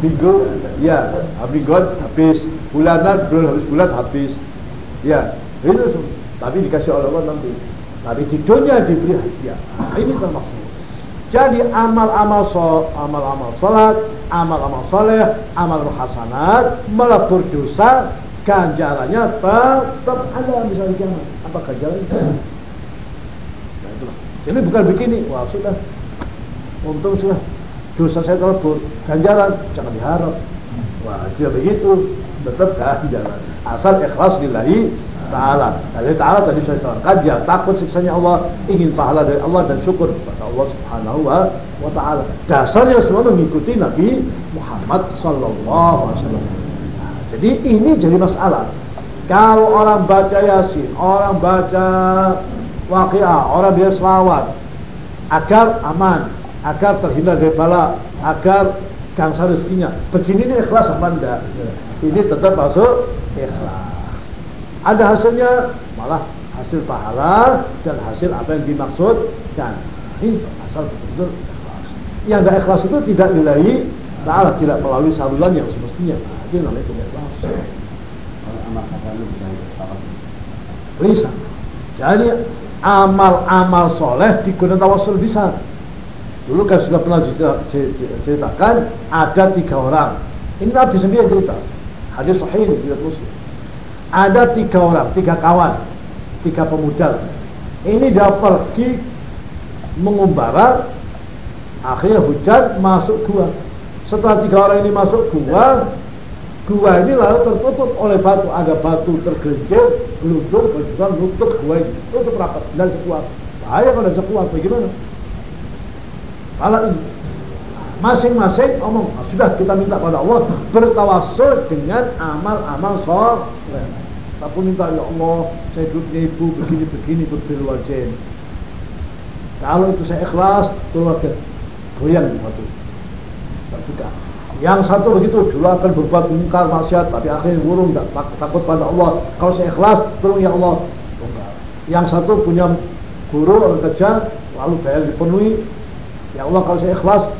Minggu ya mingguan habis bulanan belum habis bulan habis ya itu tapi dikasih oleh Allah nanti. Tapi di dunia diberi hadiah. Nah, ini termasuk. Jadi amal-amal so, amal-amal salat, amal-amal soleh, amal hasanat, melebur dosa, ganjarannya tetap ada misalnya kiamat. Apa ganjarannya? Nah, itulah. Jadi bukan begini, wah sudah, untung sudah dosa saya terlebur, ganjaran jangan diharap. Wah dia begitu, tetap ganjaran. Asal ikhlas lillahi Ta'ala. Dari Ta'ala tadi saya terangkan dia takut siksanya Allah, ingin pahala dari Allah dan syukur kepada Allah Subhanahu wa Ta'ala. Dasarnya semua mengikuti Nabi Muhammad Sallallahu Alaihi Wasallam. Nah, jadi ini jadi masalah. Kalau orang baca Yasin, orang baca Waqiah, orang dia selawat agar aman, agar terhindar dari bala, agar gangsa rezekinya. Begini ini ikhlas apa enggak? Ini tetap masuk ikhlas. Ada hasilnya malah hasil pahala dan hasil apa yang dimaksudkan ini asal betul ikhlas. Yang tidak ikhlas itu tidak nilai ta'ala tidak melalui saluran yang semestinya. Nah, itu namanya tidak ikhlas. Amal bisa jadi amal-amal soleh digunakan tawasul bisa dulu kan sudah pernah ceritakan ada tiga orang ini Nabi sendiri cerita hadis sahih tidak muslim ada tiga orang, tiga kawan, tiga pemuda. Ini dia pergi mengumbara, akhirnya hujan masuk gua. Setelah tiga orang ini masuk gua, gua ini lalu tertutup oleh batu. Ada batu tergelincir, gelundung, berjuang, nutup gua ini, tutup rapat dan sekuat. Bahaya kalau sekuat, bagaimana? Malah ini masing-masing omong sudah kita minta pada Allah bertawasul dengan amal-amal soleh Aku minta ya Allah, saya hidupnya ibu begini-begini berbir wajib. Kalau itu saya ikhlas, keluarga goyang waktu. Tidak. Yang satu begitu dulu akan berbuat mungkar maksiat, tapi akhirnya burung tak, takut pada Allah. Kalau saya ikhlas, tolong ya Allah. Yang satu punya guru atau kerja, lalu bayar dipenuhi. Ya Allah kalau saya ikhlas,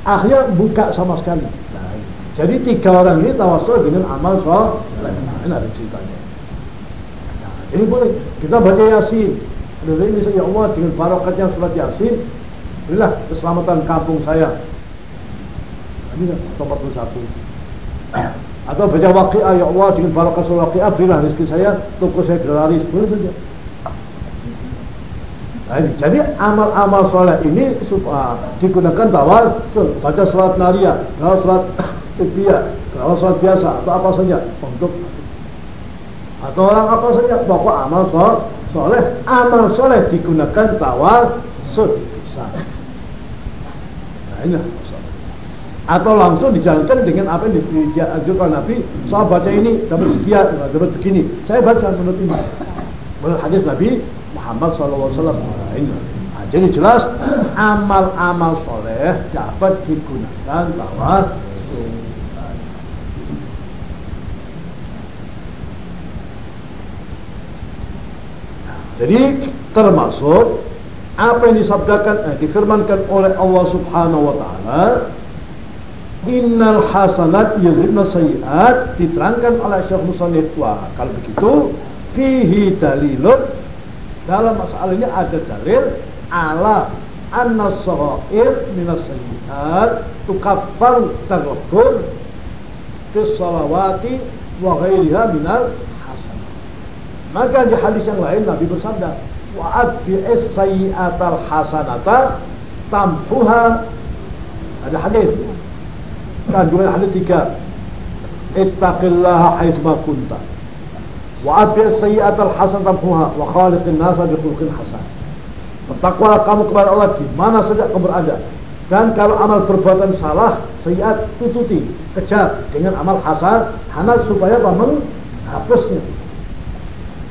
akhirnya buka sama sekali. Nah, jadi tiga orang ini tawasul dengan amal soal. Nah, ini ada ceritanya. Jadi boleh kita baca Yasin. Ada ini ya Allah dengan barokatnya surat Yasin, berilah keselamatan kampung saya. Bisa atau 41. Atau baca waqi'ah ya Allah dengan barokat surat waqi'ah berilah rezeki saya, toko saya berlaris, boleh saja. Nah. Jadi amal-amal soleh ini supaya digunakan tawar, baca surat naria, kalau surat ikhtiar, kalau surat biasa atau apa saja untuk atau orang apa saja pokok amal soleh amal soleh digunakan tawar maksud bisa. Nah ini. Atau langsung dijalankan dengan apa yang diajarkan Nabi. Saya baca ini dapat sekian, dapat begini. Saya baca menurut ini. Menurut hadis Nabi Muhammad SAW. Ini. Nah, jadi jelas amal-amal soleh dapat digunakan tawas Jadi termasuk apa yang disabdakan eh, difirmankan oleh Allah Subhanahu wa taala Innal hasanat yuzhibna sayiat diterangkan oleh Syekh Musannif kalau begitu fihi dalilun dalam masalah ini ada dalil ala anna sarair minas sayiat tukaffaru taghabbur bis salawati wa ghairiha minal maka di hadis yang lain Nabi bersabda, "Wa'ad bi'is sayyi'atal hasanata tamhuha." Ada hadis. Kandungan hadis tiga. Ittaqillaha haitsma kunta. Wa'ad bi'is sayyi'atal hasanata tamhuha wa khaliqin nasa bi khuluqin hasan. Bertakwalah kamu kepada Allah di mana saja kamu berada. Dan kalau amal perbuatan salah, sayiat tututi, kejar dengan amal hasan, hana supaya apa? Menghapusnya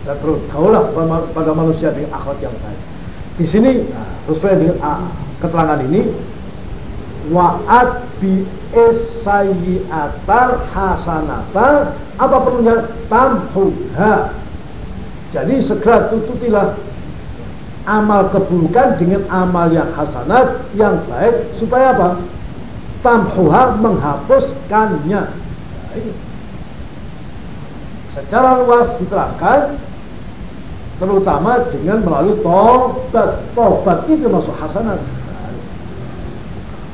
dan bergaulah pada manusia dengan akhlak yang baik. Di sini nah, sesuai dengan ah, keterangan ini wa'at bi esayyiatar hasanata apa perlunya? Tamhuha. Jadi segera tututilah amal keburukan dengan amal yang hasanat yang baik supaya apa? Tamhuha menghapuskannya. Secara luas diterangkan terutama dengan melalui tobat. Tobat itu masuk hasanat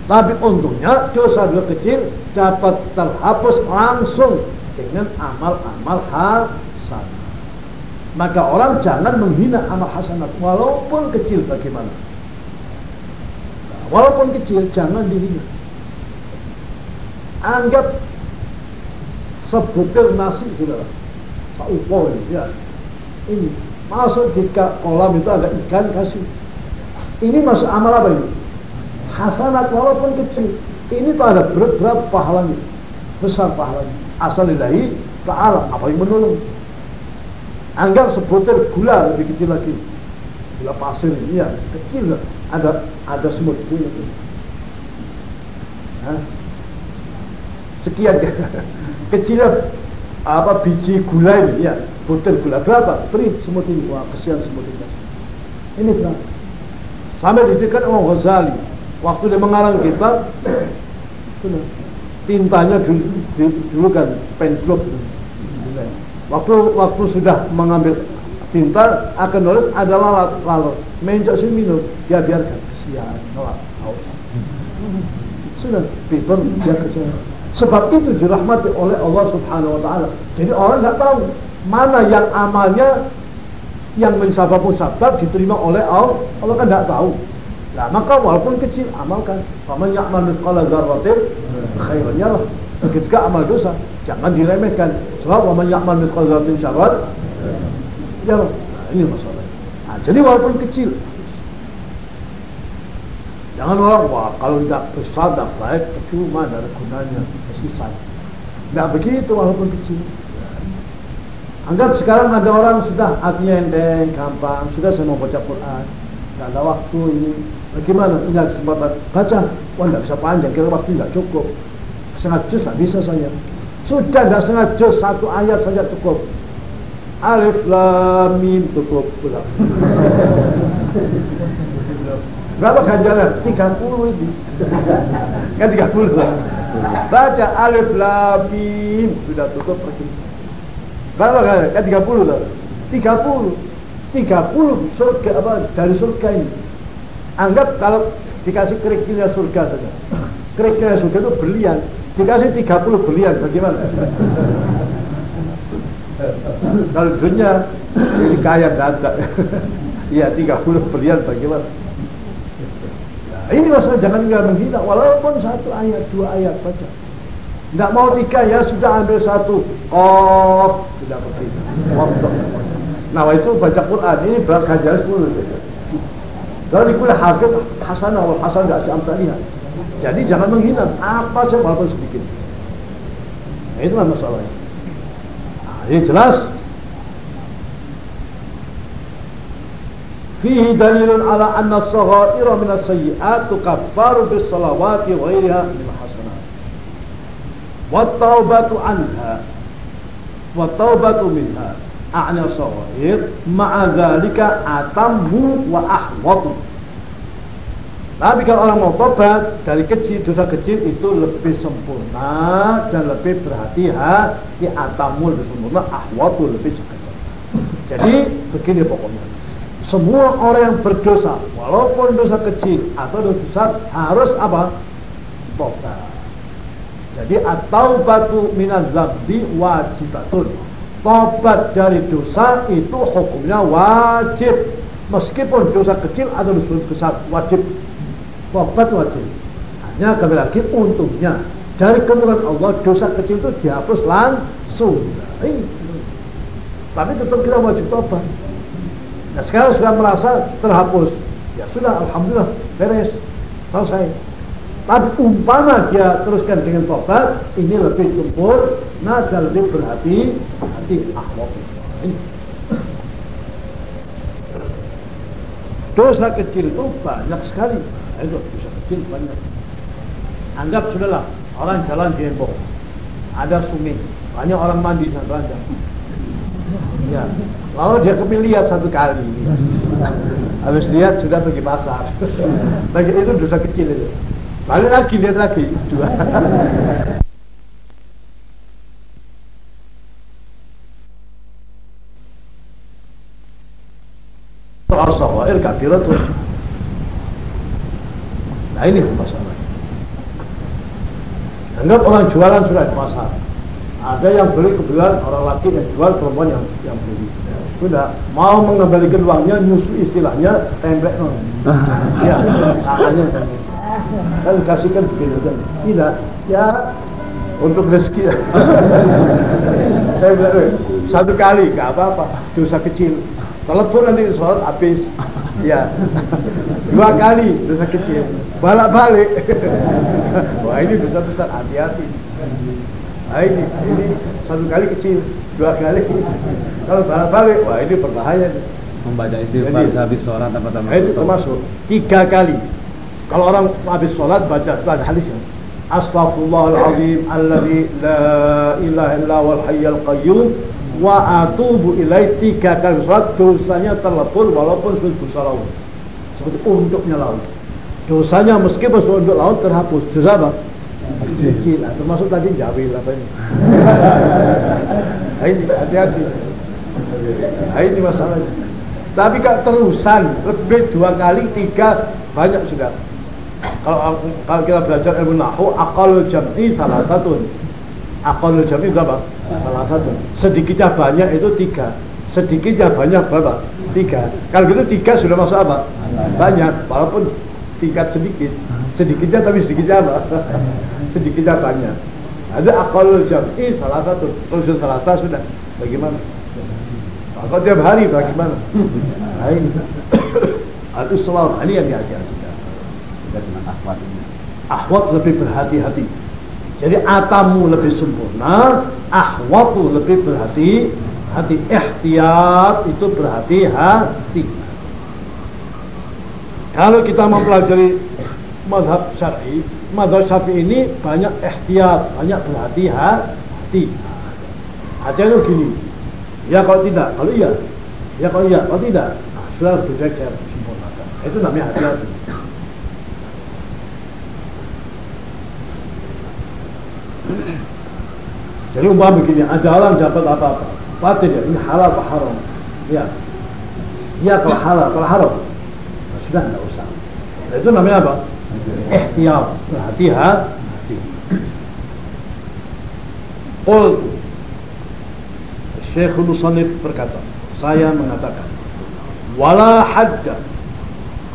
tapi untungnya dosa dosa kecil dapat terhapus langsung dengan amal-amal hasanat maka orang jangan menghina amal hasanat walaupun kecil bagaimana. Walaupun kecil jangan dihina. Anggap sebutir nasi saudara. Saupo ini ya. Ini Masuk di kolam itu ada ikan kasih. Ini masuk amal apa ini? Hasanat walaupun kecil. Ini tuh ada berapa pahalanya? Besar pahalanya. Asal ilahi ta'ala. Apa yang menolong? Anggap sebutir gula lebih kecil lagi. Gula pasir ya kecil. Ada ada semut. Hah? Sekian kecilnya apa biji gula ini ya butir gula berapa? Beri semut ini. Wah, kesian semut ini. Ini berapa? Sampai didikat Imam Ghazali. Waktu dia mengarang kitab, tintanya dulu, dulu kan penblok. Waktu waktu sudah mengambil tinta akan nulis ada lalat lalat. Menjak sini minum dia biarkan kesian lalat haus. Sudah paper dia kecil sebab itu dirahmati oleh Allah Subhanahu Wa Taala. Jadi orang nggak tahu mana yang amalnya yang mensabab musabab diterima oleh Allah. Allah kan tidak tahu nah maka walaupun kecil amalkan faman ya'mal mithqala dzarratin khairan yarah ketika amal dosa jangan diremehkan sebab faman ya'mal mithqala dzarratin syarran yarah nah, ini masalah nah, jadi walaupun kecil jangan orang wah kalau tidak besar tidak baik cuma ada gunanya sisa tidak begitu walaupun kecil Anggap sekarang ada orang sudah artinya enteng, gampang, sudah saya mau baca Quran, tidak ada waktu ini. Bagaimana? Ini kesempatan baca. Wah, tidak bisa panjang, kira waktu tidak cukup. Setengah juz tidak bisa saya. Sudah tidak setengah juz, satu ayat saja cukup. Alif lam mim cukup pula. Berapa ganjaran? 30 ini. kan 30. Baca alif lam mim sudah tutup pergi. Berapa kan? Kan 30 lah. 30. 30 surga apa dari surga ini. Anggap kalau dikasih kerikilnya surga saja. Kerikilnya surga itu berlian. Dikasih 30 berlian bagaimana? kalau dunia ini kaya data. Iya 30 berlian bagaimana? Nah, ini masalah jangan tinggal menghina walaupun satu ayat dua ayat baca. Tidak mau tiga ya sudah ambil satu. Oh, tidak begitu. Nah itu baca Quran ini berat ganjaran sepuluh. Zalikul hafid hasanah wal hasan gak amsalihah. Jadi jangan menghina apa saja walaupun sedikit. Nah, itulah kan masalahnya. Nah, ini jelas Fihi dalilun ala anna saghaira min as-sayyi'at tukaffaru bis salawati wa ghairiha min hasanat. Wa taubatu anha wa taubatu minha a'la sawa'ir ma'a dzalika atammu wa ahwatu tapi kalau orang mau tobat dari kecil dosa kecil itu lebih sempurna dan lebih berhati-hati. Ya, Atamul lebih sempurna ahwatu lebih jaga jadi begini pokoknya. Semua orang yang berdosa walaupun dosa kecil atau dosa besar harus apa? Tobat. Jadi atau batu minazabdi wajibatul tobat dari dosa itu hukumnya wajib. Meskipun dosa kecil atau dosa besar wajib. Tobat wajib. Hanya kembali lagi untungnya. Dari kemurahan Allah dosa kecil itu dihapus langsung. Tapi tetap kita wajib tobat. Nah sekarang sudah merasa terhapus. Ya sudah, Alhamdulillah, beres, selesai. Tapi umpama dia teruskan dengan tobat, ini lebih sempur, nah dan lebih berhati hati akhlak. Dosa kecil itu banyak sekali. Itu dosa kecil banyak. Anggap sudahlah orang jalan di Embok, ada sungai, banyak orang mandi dan ranjang. Ya, Lalu dia kepilih lihat satu kali. Habis lihat sudah pergi pasar. Bagi itu dosa kecil itu. Balik lagi lihat lagi dua. Al-Sawair tuh. Nah ini masalah. Anggap orang jualan sudah di pasar. Ada yang beli kebetulan orang laki yang jual perempuan yang yang beli sudah mau mengembalikan uangnya nyusu istilahnya templek non ya makanya kan kasihkan begitu kan tidak. Ya untuk rezeki. Templek satu kali gak apa-apa. Dosa kecil. Telepon nanti sholat habis. Ya dua kali dosa kecil. Balak balik wah ini dosa besar. Hati-hati. Nah ini ini. Satu kali kecil dua kali. Kalau balik balik wah ini berbahaya.
Membaca istighfar habis sholat apa
tambah itu termasuk. Tiga kali kalau orang habis sholat baca itu ada hadisnya Astaghfirullahaladzim alladzi la ilaha illa wal hayyul qayyum wa atubu ilaih tiga kali sholat dosanya terlepur walaupun sudah dosa laut. Seperti untuknya laut. Dosanya meskipun untuk laut terhapus. Dosa apa? kecil. Termasuk tadi jawil apa ini? Nah, ini hati-hati. Nah, ini masalahnya. Tapi kalau terusan lebih dua kali tiga banyak sudah kalau kalau kita belajar ilmu nahu akal jam'i salah satu akal jam'i berapa? Salah satu sedikitnya banyak itu tiga. Sedikitnya banyak berapa? Tiga. Kalau gitu tiga sudah masuk apa? Banyak walaupun tingkat sedikit. Sedikitnya tapi sedikitnya apa? Sedikitnya banyak. Ada akal jam'i salah satu kalau salah satu sudah. Bagaimana? Kalau tiap hari bagaimana? Nah ini ini yang diajar kita dengan akhwat ini. Akhwat lebih berhati-hati. Jadi atamu lebih sempurna ahwatu lebih berhati hati ihtiyat itu berhati-hati. Kalau kita mempelajari madhab syar'i madhab syafi'i ini banyak ihtiyat banyak berhati-hati. Hati-hati gini ya kalau tidak? Kalau iya. Ya kalau iya. Kalau tidak? Nah, sudah saya sempurnakan itu namanya hati-hati jadi umpama begini ada orang dapat apa-apa. Batin ya ini halal apa haram? Ya ya kalau halal kalau haram. Nah, sudah tidak usah. Nah, itu namanya apa? Ihtiyat berhati-hati Qul. Syekh Musannif berkata saya mengatakan wala hadda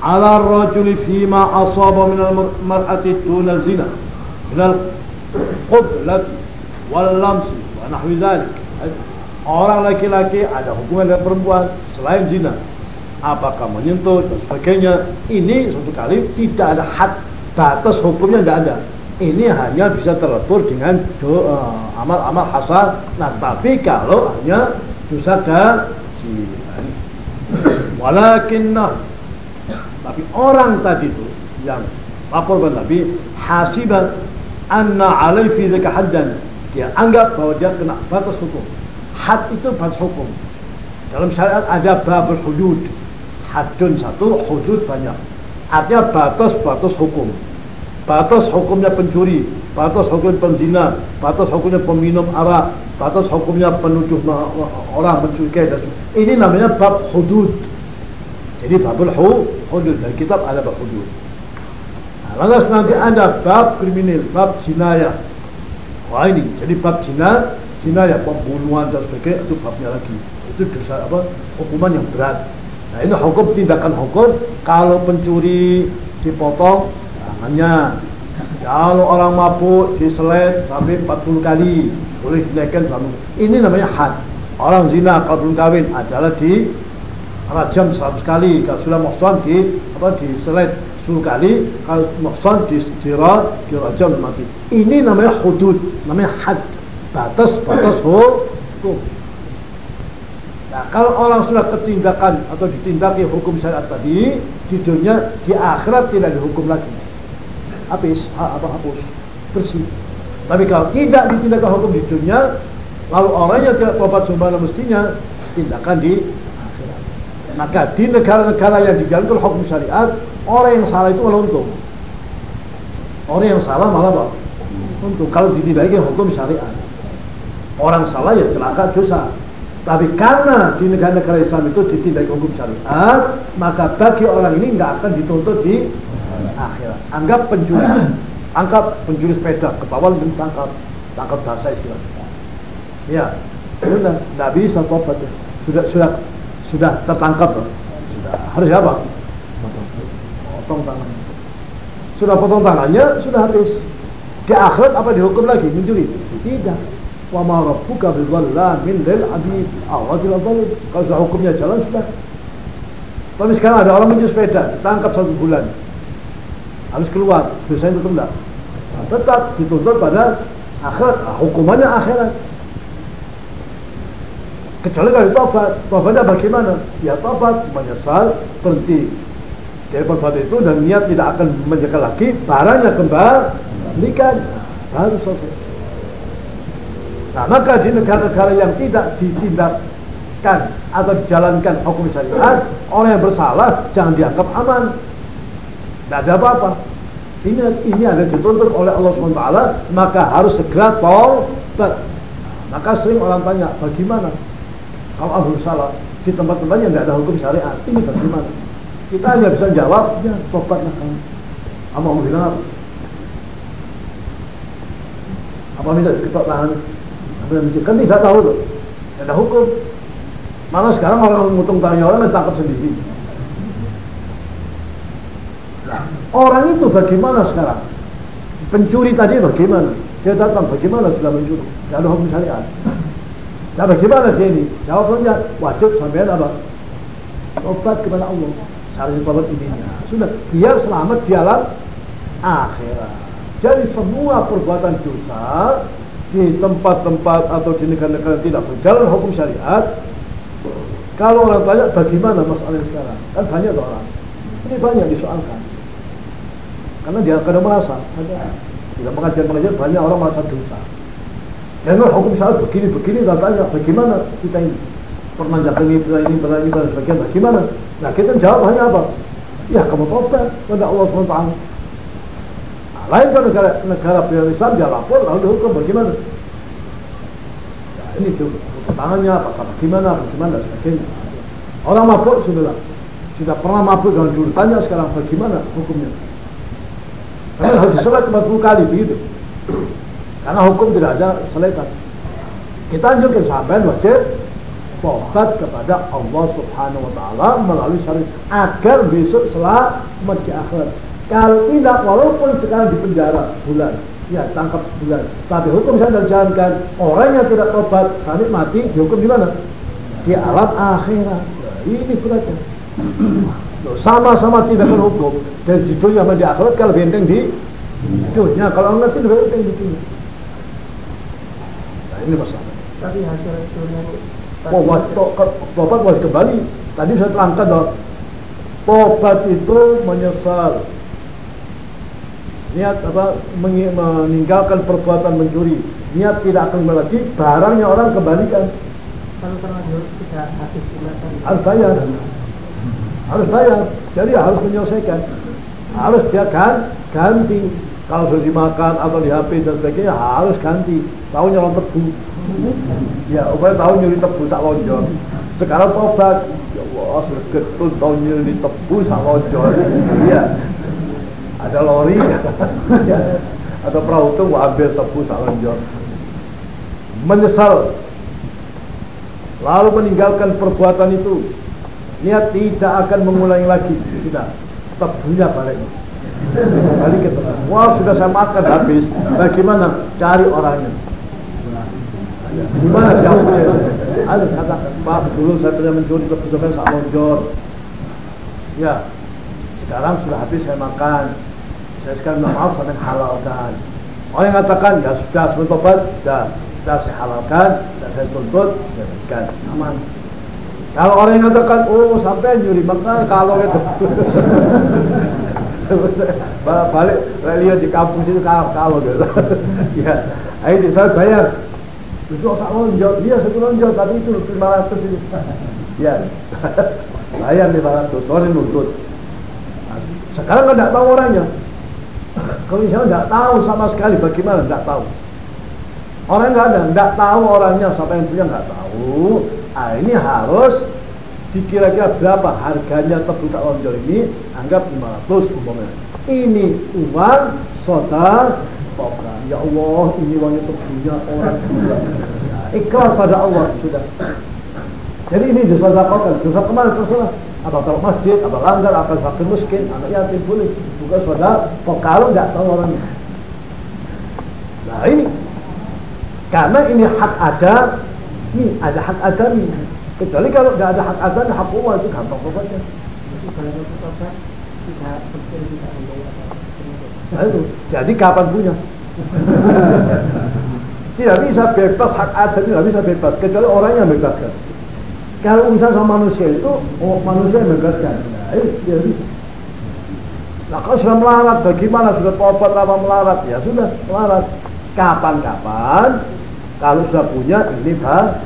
ala rajul fima asaba min al-mar'ati duna zina. Min al-qublat wal lamsi wa nahwi dhalik orang laki-laki ada hubungan dengan perempuan selain zina. Apakah menyentuh dan sebagainya? Ini satu kali tidak ada had batas hukumnya tidak ada. Ini hanya bisa terlebur dengan amal-amal uh, hasan nah tapi kalau hanya dosa kecilan walakinnah. Tapi orang tadi itu yang lapor kepada Nabi hasiban anna alai fi haddan. Dia anggap bahwa dia kena batas hukum. Had itu batas hukum. Dalam syariat ada babul hudud. Hadun satu hudud banyak. Artinya batas-batas hukum. Batas hukumnya pencuri batas hukum penzina batas hukumnya peminum arak batas hukumnya penuduh orang mencurigai dan ini namanya bab hudud. Jadi babul hudud. Dari kitab ada bab hudud lantas nanti ada bab kriminal bab jinayah. Wah ini jadi bab zina jinayah pembunuhan dan sebagainya itu babnya lagi. Itu dosa apa? Hukuman yang berat. Nah ini hukum tindakan hukum. Kalau pencuri dipotong tangannya. Kalau orang mabuk diselet sampai 40 kali boleh dinaikkan selama ini namanya had. Orang zina kalau belum kawin adalah di rajam 100 kali. Kalau sudah muhsan di apa diselet 10 kali. Kalau di dirat dirajam mati. Ini namanya hudud, namanya had. Batas batas hukum. Nah, kalau orang sudah ketindakan atau ditindaki hukum syariat tadi, di dunia, di akhirat tidak dihukum lagi. Habis, ha, apa hapus, bersih. Tapi kalau tidak ditindakkan hukum di dunia, lalu orangnya tidak tobat sembahna mestinya tindakan di akhirat. Maka di negara-negara yang dijalankan hukum syariat, orang yang salah itu malah untung. Orang yang salah malah apa? Untung. Kalau ditindaki hukum syariat. Orang salah ya celaka dosa. Tapi karena di negara-negara Islam itu ditindak hukum syariat, maka bagi orang ini nggak akan dituntut di akhirat. Anggap pencuri, anggap pencuri sepeda, ketahuan dan tangkap, tangkap bahasa istilah. Ya, sudah nggak bisa. Sudah sudah sudah tertangkap, sudah harus apa? Potong tangannya. Sudah potong tangannya, sudah habis. Di akhirat apa dihukum lagi? Mencuri? Tidak. Wa ma rabbuka bidhallamin lil abid. Awatil zalim. Kalau sudah hukumnya jalan sudah. Tapi sekarang ada orang mencuri sepeda ditangkap satu bulan. Harus keluar dosanya tetap enggak. Nah, tetap dituntut pada akhirat. Nah, hukumannya akhirat. Kecuali kalau tobat tobatnya bagaimana? Ya tobat menyesal berhenti dari perbuatan itu dan niat tidak akan menjaga lagi barangnya kembalikan baru selesai Nah, maka di negara-negara yang tidak ditindakkan atau dijalankan hukum syariat, orang yang bersalah jangan dianggap aman. Tidak ada apa-apa. Ini ini ada dituntut oleh Allah SWT, maka harus segera taubat. Maka sering orang tanya, bagaimana kalau aku bersalah di tempat-tempat yang tidak ada hukum syariat, ini bagaimana? Kita hanya bisa jawab, ya tobatlah kamu. Apa mau bilang apa? Apa minta diketok tangan? kan tidak tahu tuh. Ada hukum. Malah sekarang orang mengutung tanya orang ditangkap sendiri. Nah, orang itu bagaimana sekarang? Pencuri tadi bagaimana? Dia datang bagaimana sudah mencuri? Tidak ada hukum syariat. Nah bagaimana dia ini? Jawabnya wajib sampai apa? Obat kepada Allah cari tobat ini sudah biar selamat di alam akhirat. Jadi semua perbuatan dosa di tempat-tempat atau di negara-negara tidak berjalan hukum syariat kalau orang tanya bagaimana masalahnya sekarang? Kan banyak orang. Ini banyak disoalkan. Karena dia kadang merasa ada. Tidak mengajar-mengajar banyak orang merasa dosa. Dan hukum syariat begini-begini tanya bagaimana kita ini pernah ini, pernah ini, pernah ini, dan sebagainya bagaimana nah kita jawab hanya apa ya kamu tobat kepada Allah SWT lain kan negara negara pilihan Islam dia lapor lalu dihukum bagaimana? Ya, ini tangannya apakah bagaimana bagaimana dan sebagainya. Orang mabuk sudah sudah pernah mabuk dengan dulu tanya sekarang bagaimana hukumnya? Saya harus diselat 40 kali begitu. Karena hukum tidak ada seletan. Kita anjurkan sahabat wajib tobat kepada Allah Subhanahu wa taala melalui syariat agar besok selamat di akhirat. Kalau tidak, walaupun sekarang di penjara bulan, ya tangkap sebulan. Tapi hukum saya jalankan. Orang yang tidak tobat, sampai mati, dihukum di mana? Di alam akhirat. Nah, ini beratnya. Sama-sama tidak hukum dan di dunia sama di akhirat kalau benteng di dunia kalau ngerti lebih benteng di dunia. Nah ini masalah.
Tapi hasil dunia
Oh, tobat wajib kembali. Tadi saya terangkan dong. Tobat itu menyesal. Niat apa meninggalkan perbuatan mencuri. Niat tidak akan lagi barangnya orang kembalikan.
Kalau terlanjur tidak habis.
Harus bayar. Harus bayar. Jadi harus menyelesaikan. Harus dia kan ganti. Kalau sudah dimakan atau di HP dan sebagainya harus ganti. Tahu nyolong tebu. Ya, upaya tahu nyuri tebu sak lonjong. Sekarang tobat. Ya Allah, getun tahu nyuri tebu sak lonjong. Iya. Ada lori. ya. Atau perahu mau ambil tebu sak lonjong. Menyesal. Lalu meninggalkan perbuatan itu. Niat tidak akan mengulangi lagi. Tidak. Tebunya balik. Balik ke tempat. Wah sudah saya makan habis. Bagaimana? Cari orangnya. Gimana siapa ya? Ada kata, Pak dulu saya pernah mencuri kebutuhan sak lonjor. Ya, sekarang sudah habis saya makan. Saya sekarang minta maaf sampai halalkan. Orang yang katakan ya sudah sebelum tobat, sudah sudah saya halalkan, sudah saya tuntut, saya berikan aman. Kalau orang yang katakan, oh sampai nyuri maka kalau itu balik lihat di kampus itu kalau gitu. ya, ayo saya bayar Besok sak lonjol, dia satu lonjol, tapi itu 500 ini. ya, bayar 500, sorry nuntut. Sekarang kan tidak tahu orangnya. Kalau misalnya tidak tahu sama sekali, bagaimana? Tidak tahu. Orang nggak ada, tidak tahu orangnya, siapa yang punya nggak tahu. Ah ini harus dikira-kira berapa harganya tebu sak lonjol ini, anggap 500 umpamanya. Ini uang sodar program. Ya Allah, ini uang itu punya orang. Ya, ikhlas pada Allah sudah. Jadi ini dosa zakat, dosa ke mana terserah. Apa kalau masjid, apa langgar, apa fakir miskin, anak yatim boleh. Juga saudara, kalau nggak tahu orangnya. Nah ini, karena ini hak ada, ini ada hak ada nih. Kecuali kalau nggak ada hak ada, hak umum itu gampang pokoknya.
Kalau tobat tidak tidak membayar
Nah itu, jadi kapan punya? tidak bisa bebas hak adat tidak bisa bebas kecuali orang yang bebaskan. Kalau urusan sama manusia itu, oh manusia yang bebaskan. Nah, itu tidak bisa. Nah kalau sudah melarat, bagaimana sudah tobat apa melarat? Ya sudah melarat. Kapan-kapan, kalau sudah punya ini bah,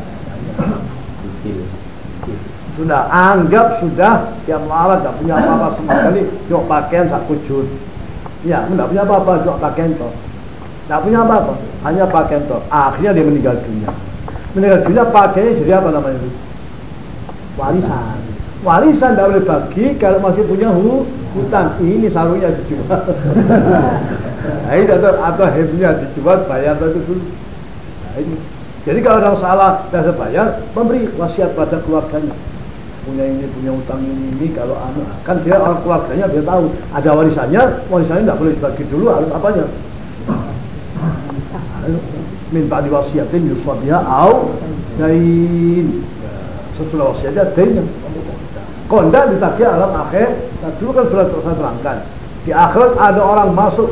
sudah anggap sudah dia melarat, tidak punya apa-apa sama sekali, jok pakaian kujur. Ya, tidak punya apa-apa, jok pakaian toh. Tidak punya apa-apa, hanya pakaian toh. Akhirnya dia meninggal dunia. Meninggal dunia pakaiannya jadi apa namanya itu? Warisan. Warisan tidak boleh bagi kalau masih punya hu, hutang. Ini sarungnya dijual. nah, ini atau, atau hemnya dijual, bayar itu dulu. Nah, ini. Jadi kalau ada salah dan bayar, memberi wasiat pada keluarganya punya ini punya utang ini ini kalau anak kan dia orang keluarganya dia tahu. Ada warisannya warisannya tidak boleh dibagi dulu harus apanya? Minta diwasiatin yuswabiha au dain sesudah wasiatnya dainnya tidak ditagih alam akhir. Nah dulu kan sudah saya terangkan. Di akhirat ada orang masuk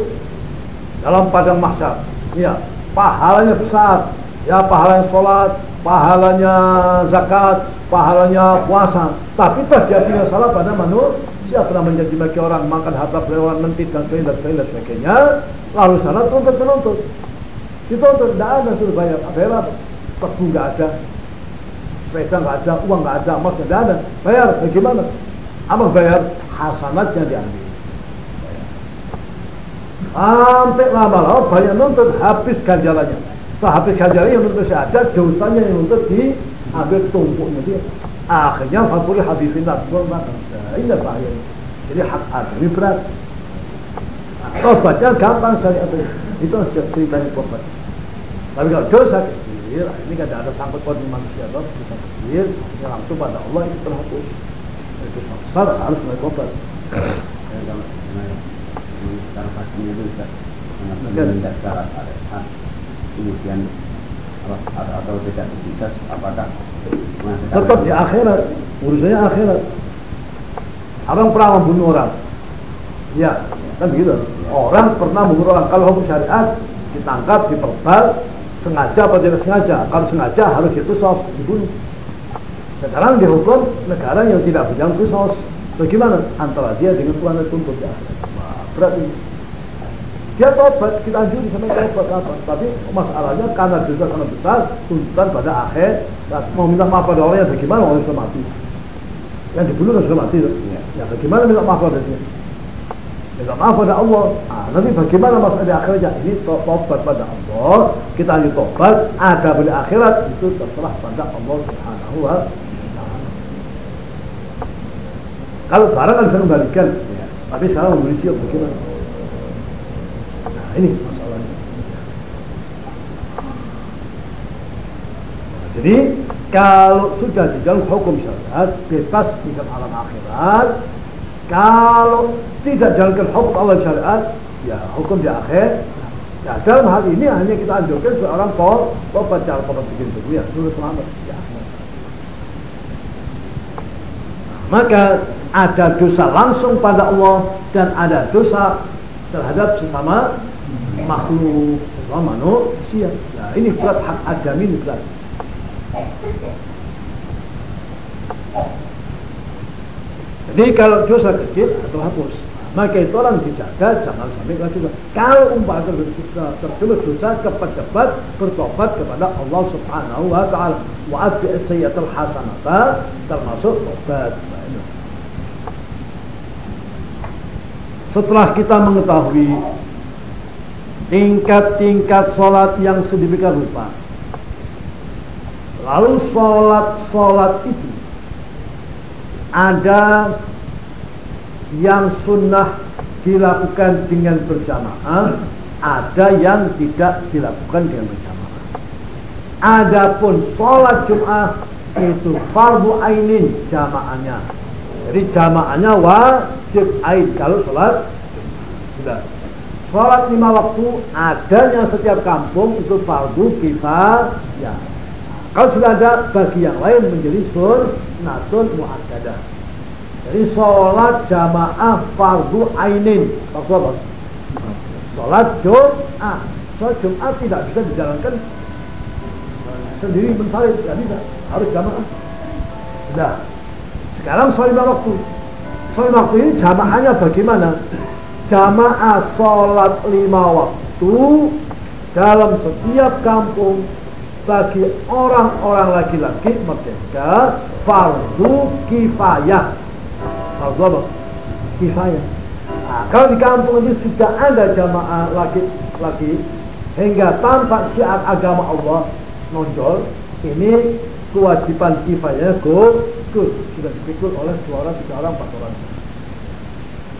dalam padang mahsyar. Ya pahalanya besar. Ya pahalanya sholat pahalanya zakat pahalanya puasa. Tapi punya salah pada manusia pernah menjadi bagi orang makan harta orang mentit dan sebagainya dan sebagainya, sebagainya lalu sana tuntut menuntut. Dituntut tidak ada suruh bayar. Apa tebu nggak ada sepeda nggak ada uang nggak ada emas nggak ada. Bayar bagaimana? Apa bayar? Hasanatnya diambil. Sampai lama-lama banyak nuntut habis ganjalannya. Setelah habis ganjalannya yang nuntut ada dosanya yang nuntut di ambil tumpuknya dia. Akhirnya faturi habibin nasbur makan nah, ini bahaya. Jadi hak adami berat. Nah, tobatnya gampang syariat itu itu ceritanya tobat tapi kalau dosa kecil ini kan ada sangkut pautnya manusia dosa kecil yang langsung pada Allah itu terhapus. Itu besar harus mulai tobat
secara pastinya itu menunda syarat kemudian atau, tidak bisa apakah
tetap di akhirat. Urusannya akhirat. Orang pernah membunuh orang? Ya kan begitu orang pernah membunuh orang. Kalau hukum syariat ditangkap diperbal sengaja atau tidak sengaja. Kalau sengaja harus sos dibunuh. Sekarang dihukum negara yang tidak berjalan sos. Bagaimana? Antara dia dengan Tuhan yang tuntut ya berarti dia tobat kita anjuri sama tobat apa? Tapi masalahnya karena dosa sangat besar tuntutan pada akhir mau minta maaf pada orang yang bagaimana orang sudah mati. Yang dibunuh sudah mati ya. ya bagaimana minta maaf pada dia? Minta maaf pada Allah. Nah, nanti bagaimana masalah di akhirnya? Ini tobat pada Allah kita hanya tobat ada pada akhirat itu terserah pada Allah subhanahu wa ta'ala. Kalau barang kan bisa kembalikan. Ya. tapi sekarang membeli siap bagaimana nah ini masalahnya. Jadi kalau sudah di dalam hukum syariat bebas di dalam alam akhirat. Kalau tidak jalankan hukum Allah syariat ya hukum di akhir. Ya dalam hal ini hanya kita anjurkan seorang tobat cara tobat bikin ya dulu selamat. Ya. maka ada dosa langsung pada Allah dan ada dosa terhadap sesama makhluk. Manusia ya ini berat hak adami ini berat. Jadi kalau dosa kecil atau hapus. Maka itu orang dijaga jangan sampai lagi. Kalau umpama terjerumus dosa cepat-cepat bertobat kepada Allah Subhanahu wa taala. Wa adbi sayyatul hasanata termasuk tobat. Setelah kita mengetahui tingkat-tingkat sholat yang sedemikian rupa Lalu sholat-sholat itu ada yang sunnah dilakukan dengan berjamaah, ada yang tidak dilakukan dengan berjamaah. Adapun sholat Jum'ah itu fardu ainin jamaahnya. Jadi jamaahnya wajib ain kalau sholat sudah. Sholat lima waktu adanya setiap kampung itu fardu kifayah. Kalau sudah ada bagi yang lain menjadi sunnatun muakkadah. Jadi sholat jamaah fardu ainin. Waktu apa? Sholat Jum'ah. Sholat Jum'ah tidak bisa dijalankan sendiri menfarid, tidak bisa. Harus jamaah. Sudah. Sekarang sholat lima waktu. Sholat lima waktu ini jamaahnya bagaimana? Jamaah sholat lima waktu dalam setiap kampung bagi orang-orang laki-laki merdeka fardu kifayah. Fardu apa? kifayah. Nah, kalau di kampung itu sudah ada jamaah laki-laki hingga tanpa syiar agama Allah nonjol ini kewajiban kifayah good sudah dipikul oleh dua orang, tiga orang, empat orang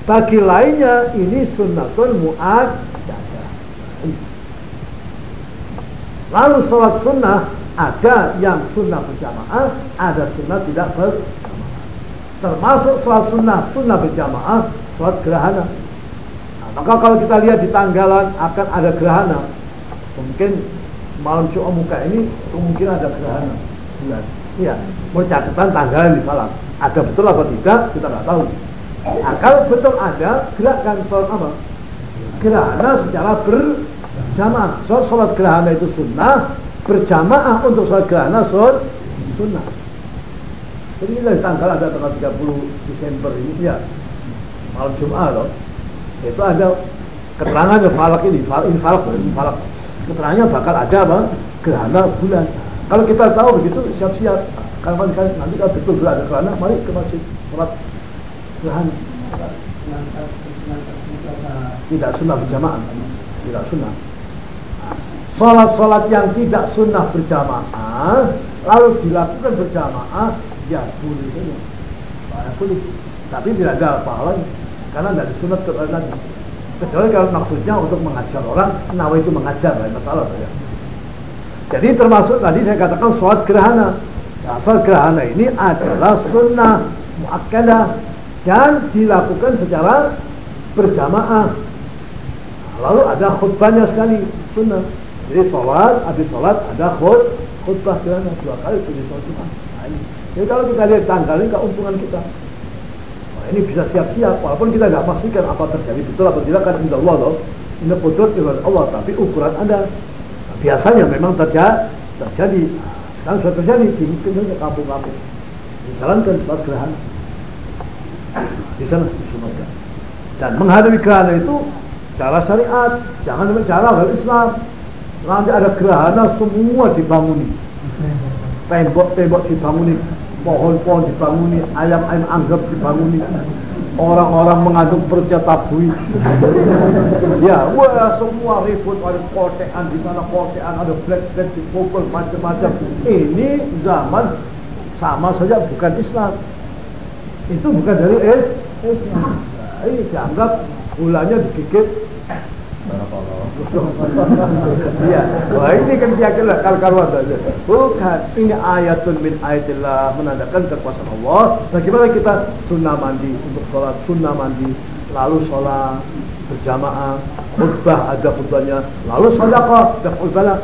bagi lainnya ini sunnatul mu'ad Lalu sholat sunnah ada yang sunnah berjamaah, ada sunnah tidak berjamaah. Termasuk sholat sunnah, sunnah berjamaah, sholat gerhana. Nah, maka kalau kita lihat di tanggalan akan ada gerhana, mungkin malam Jumat muka ini mungkin ada gerhana bulan. Iya, mau catatan tanggalan di falak. Ada betul apa tidak kita nggak tahu. Nah, kalau betul ada, gerakkan sholat apa? Gerhana secara ber jamaah. So, sholat gerhana itu sunnah, berjamaah untuk sholat gerhana sholat sunnah. Jadi ini tanggal ada tanggal 30 Desember ini ya malam Jumat loh. Itu ada keterangan falak ini, falak ini falak, ini falak. Keterangannya bakal ada apa? Gerhana bulan. Kalau kita tahu begitu siap-siap. Kalau nanti kalau betul ada gerhana, mari ke masjid sholat. Tidak sunnah berjamaah, tidak sunnah. Sholat-sholat yang tidak sunnah berjamaah lalu dilakukan berjamaah ya boleh saja. Boleh. Tapi tidak ada pahalanya karena tidak disunat ke lagi kecuali kalau maksudnya untuk mengajar orang nawa itu mengajar lain masalah saja jadi termasuk tadi saya katakan sholat gerhana. Ya, sholat gerhana ini adalah sunnah muakkadah dan dilakukan secara berjamaah. Lalu ada khutbahnya sekali. Sunnah. Jadi sholat, habis sholat ada khut, khutbah gerhana dua kali itu di sholat Jumat. Jadi kalau kita lihat tanggal ini keuntungan kita. Nah, ini bisa siap-siap. Walaupun kita nggak pastikan apa terjadi betul apa tidak kan indah Allah loh. Ini putus dengan Allah tapi ukuran ada nah, biasanya memang terjadi terjadi. Nah, sekarang sudah terjadi di kampung-kampung. Dijalankan sholat gerhana di sana di Sumatera. Dan menghadapi gerhana itu cara syariat jangan dengan cara hal Islam. Nanti ada gerhana semua dibanguni. Tembok-tembok dibanguni pohon-pohon dibanguni ayam-ayam anggap dibanguni. Orang-orang mengandung perutnya tabui ya wah semua ribut ada kotean di sana kotean ada black black dipukul macam-macam. Ini zaman sama saja bukan Islam itu bukan dari es Islam nah, ini dianggap gulanya digigit Iya, wah ini kan keyakinan kal karuan saja. Bukan, ini ayatun min ayatillah menandakan kekuasaan Allah. Bagaimana kita sunnah mandi untuk sholat sunnah mandi, lalu sholat berjamaah, khutbah ada khutbahnya, lalu sedekah, ada khutbah.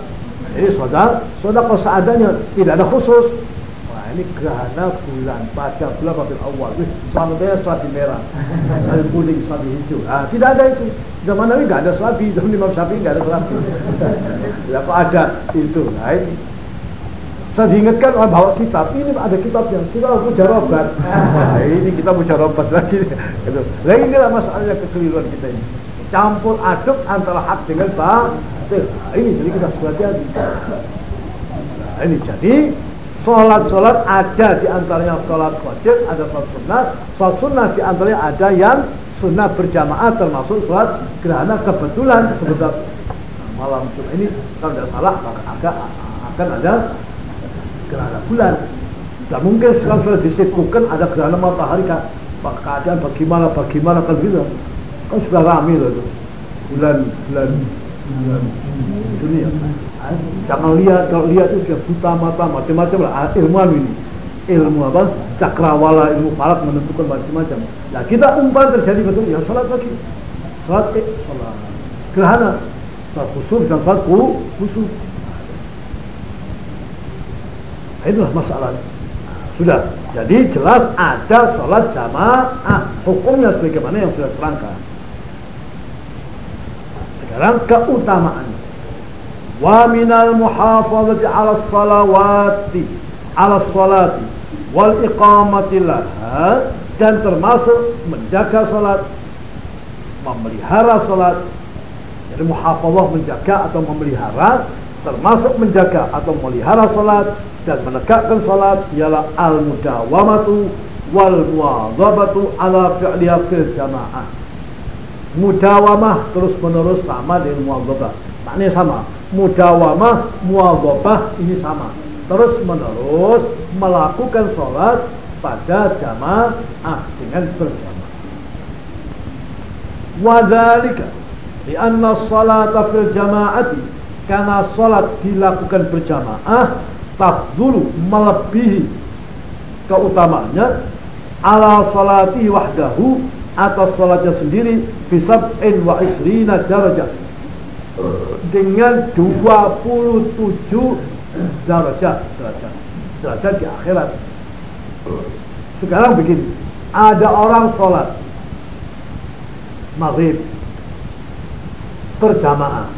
Ini sodak, sodakah seadanya, tidak ada khusus ini gerhana bulan pada bulan Rabiul Awal. Wih, salatnya selabi merah, selabi kuning, selabi hijau. Nah, tidak ada itu. Zaman Nabi nggak ada selabi, zaman Imam Syafi'i nggak ada selabi. ya kok ada itu. Nah, ini. Saya diingatkan orang bawa kitab, ini ada kitabnya, kita harus mujarobat. Nah, ini kita mujarobat lagi. Gitu. Nah inilah masalahnya kekeliruan kita ini. Campur aduk antara hak dengan batil. Nah, ini jadi kita sudah hati Nah, ini jadi Sholat-sholat ada di antaranya sholat wajib, ada sholat sunnah. Sholat sunnah di antaranya ada yang sunnah berjamaah termasuk sholat gerhana kebetulan kebetulan malam Jumat ini kalau tidak salah akan akan ada gerhana bulan. Tidak mungkin sekarang sudah disebutkan ada gerhana matahari kan keadaan bagaimana bagaimana kan gitu kan sudah ramai loh itu bulan bulan bulan dunia jangan lihat kalau lihat itu dia buta mata macam-macam lah. Ah, ilmuwan ini. Ilmu apa? Cakrawala ilmu falak menentukan macam-macam. Nah kita umpan terjadi betul ya salat lagi. Salat eh salat. Gerhana. Salat khusus dan salat khusus nah, itulah masalah. Sudah. Jadi jelas ada salat jamaah. Hukumnya sebagaimana yang sudah terangkan. Sekarang keutamaan wa minal muhafazati ala salawati ala salati wal iqamati laha dan termasuk menjaga salat memelihara salat. Jadi muhafazah menjaga atau memelihara termasuk menjaga atau memelihara salat dan menegakkan salat ialah al mudawamatu wal muwadhabatu ala fi'liha fil jamaah. Mudawamah terus menerus sama dengan muwadhabah maknanya sama mudawamah, muadzabah ini sama. Terus menerus melakukan sholat pada jamaah dengan berjamaah. Wadhalika lianna salata fil jama'ati karena salat dilakukan berjamaah tafdulu melebihi keutamaannya ala salati wahdahu atas salatnya sendiri bisab'in wa isrina darajah dengan 27 derajat derajat derajat di akhirat. Sekarang begini ada orang sholat maghrib berjamaah.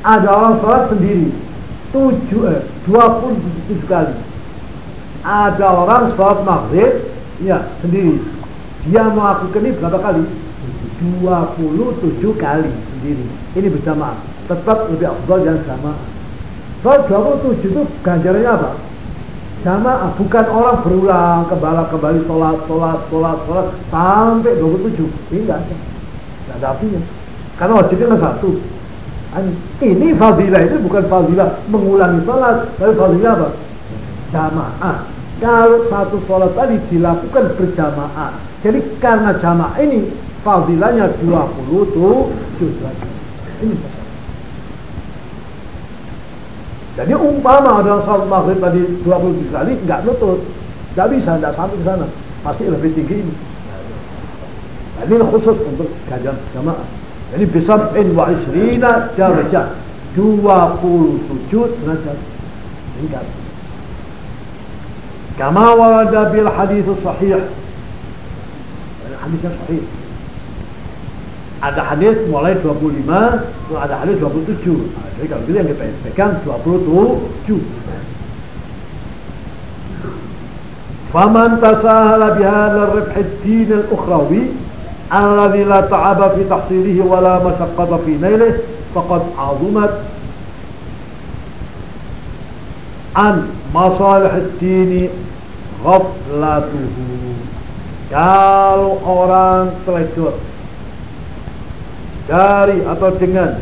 Ada orang sholat sendiri 7, eh, 27 kali. Ada orang sholat maghrib ya sendiri. Dia melakukan ini berapa kali? 27 kali sendiri ini berjamaah tetap lebih afdal yang sama. Soal 27 itu ganjarannya apa? Jamaah, bukan orang berulang kembali kembali sholat, sholat, sholat, sholat sampai 27. Ini enggak ada. Enggak ada apinya. Karena wajibnya kan satu. Ini fadilah itu bukan fadilah mengulangi sholat, tapi fadilah apa? Jamaah. Kalau satu sholat tadi dilakukan berjamaah, jadi karena jamaah ini fadilahnya 27 Ini jadi umpama ada salat maghrib tadi 20 kali nggak nutut, nggak bisa, nggak sampai ke sana, pasti lebih tinggi ini. Nah, ini khusus untuk kajian jamaah. Jadi bisa in wa isrina darajat 27 derajat tingkat. Kama warada bil hadis sahih. hadis yang sahih ada hadis mulai 25 ada hadis 27 nah, jadi kalau gitu yang kita pegang 27 faman tasahala bihadha ribh ad-din al-ukhrawi alladhi la ta'aba fi tahsilihi wa la masyaqqata fi nailih faqad azumat an masalih ad-din ghaflatuhu. Kalau orang teledor dari atau dengan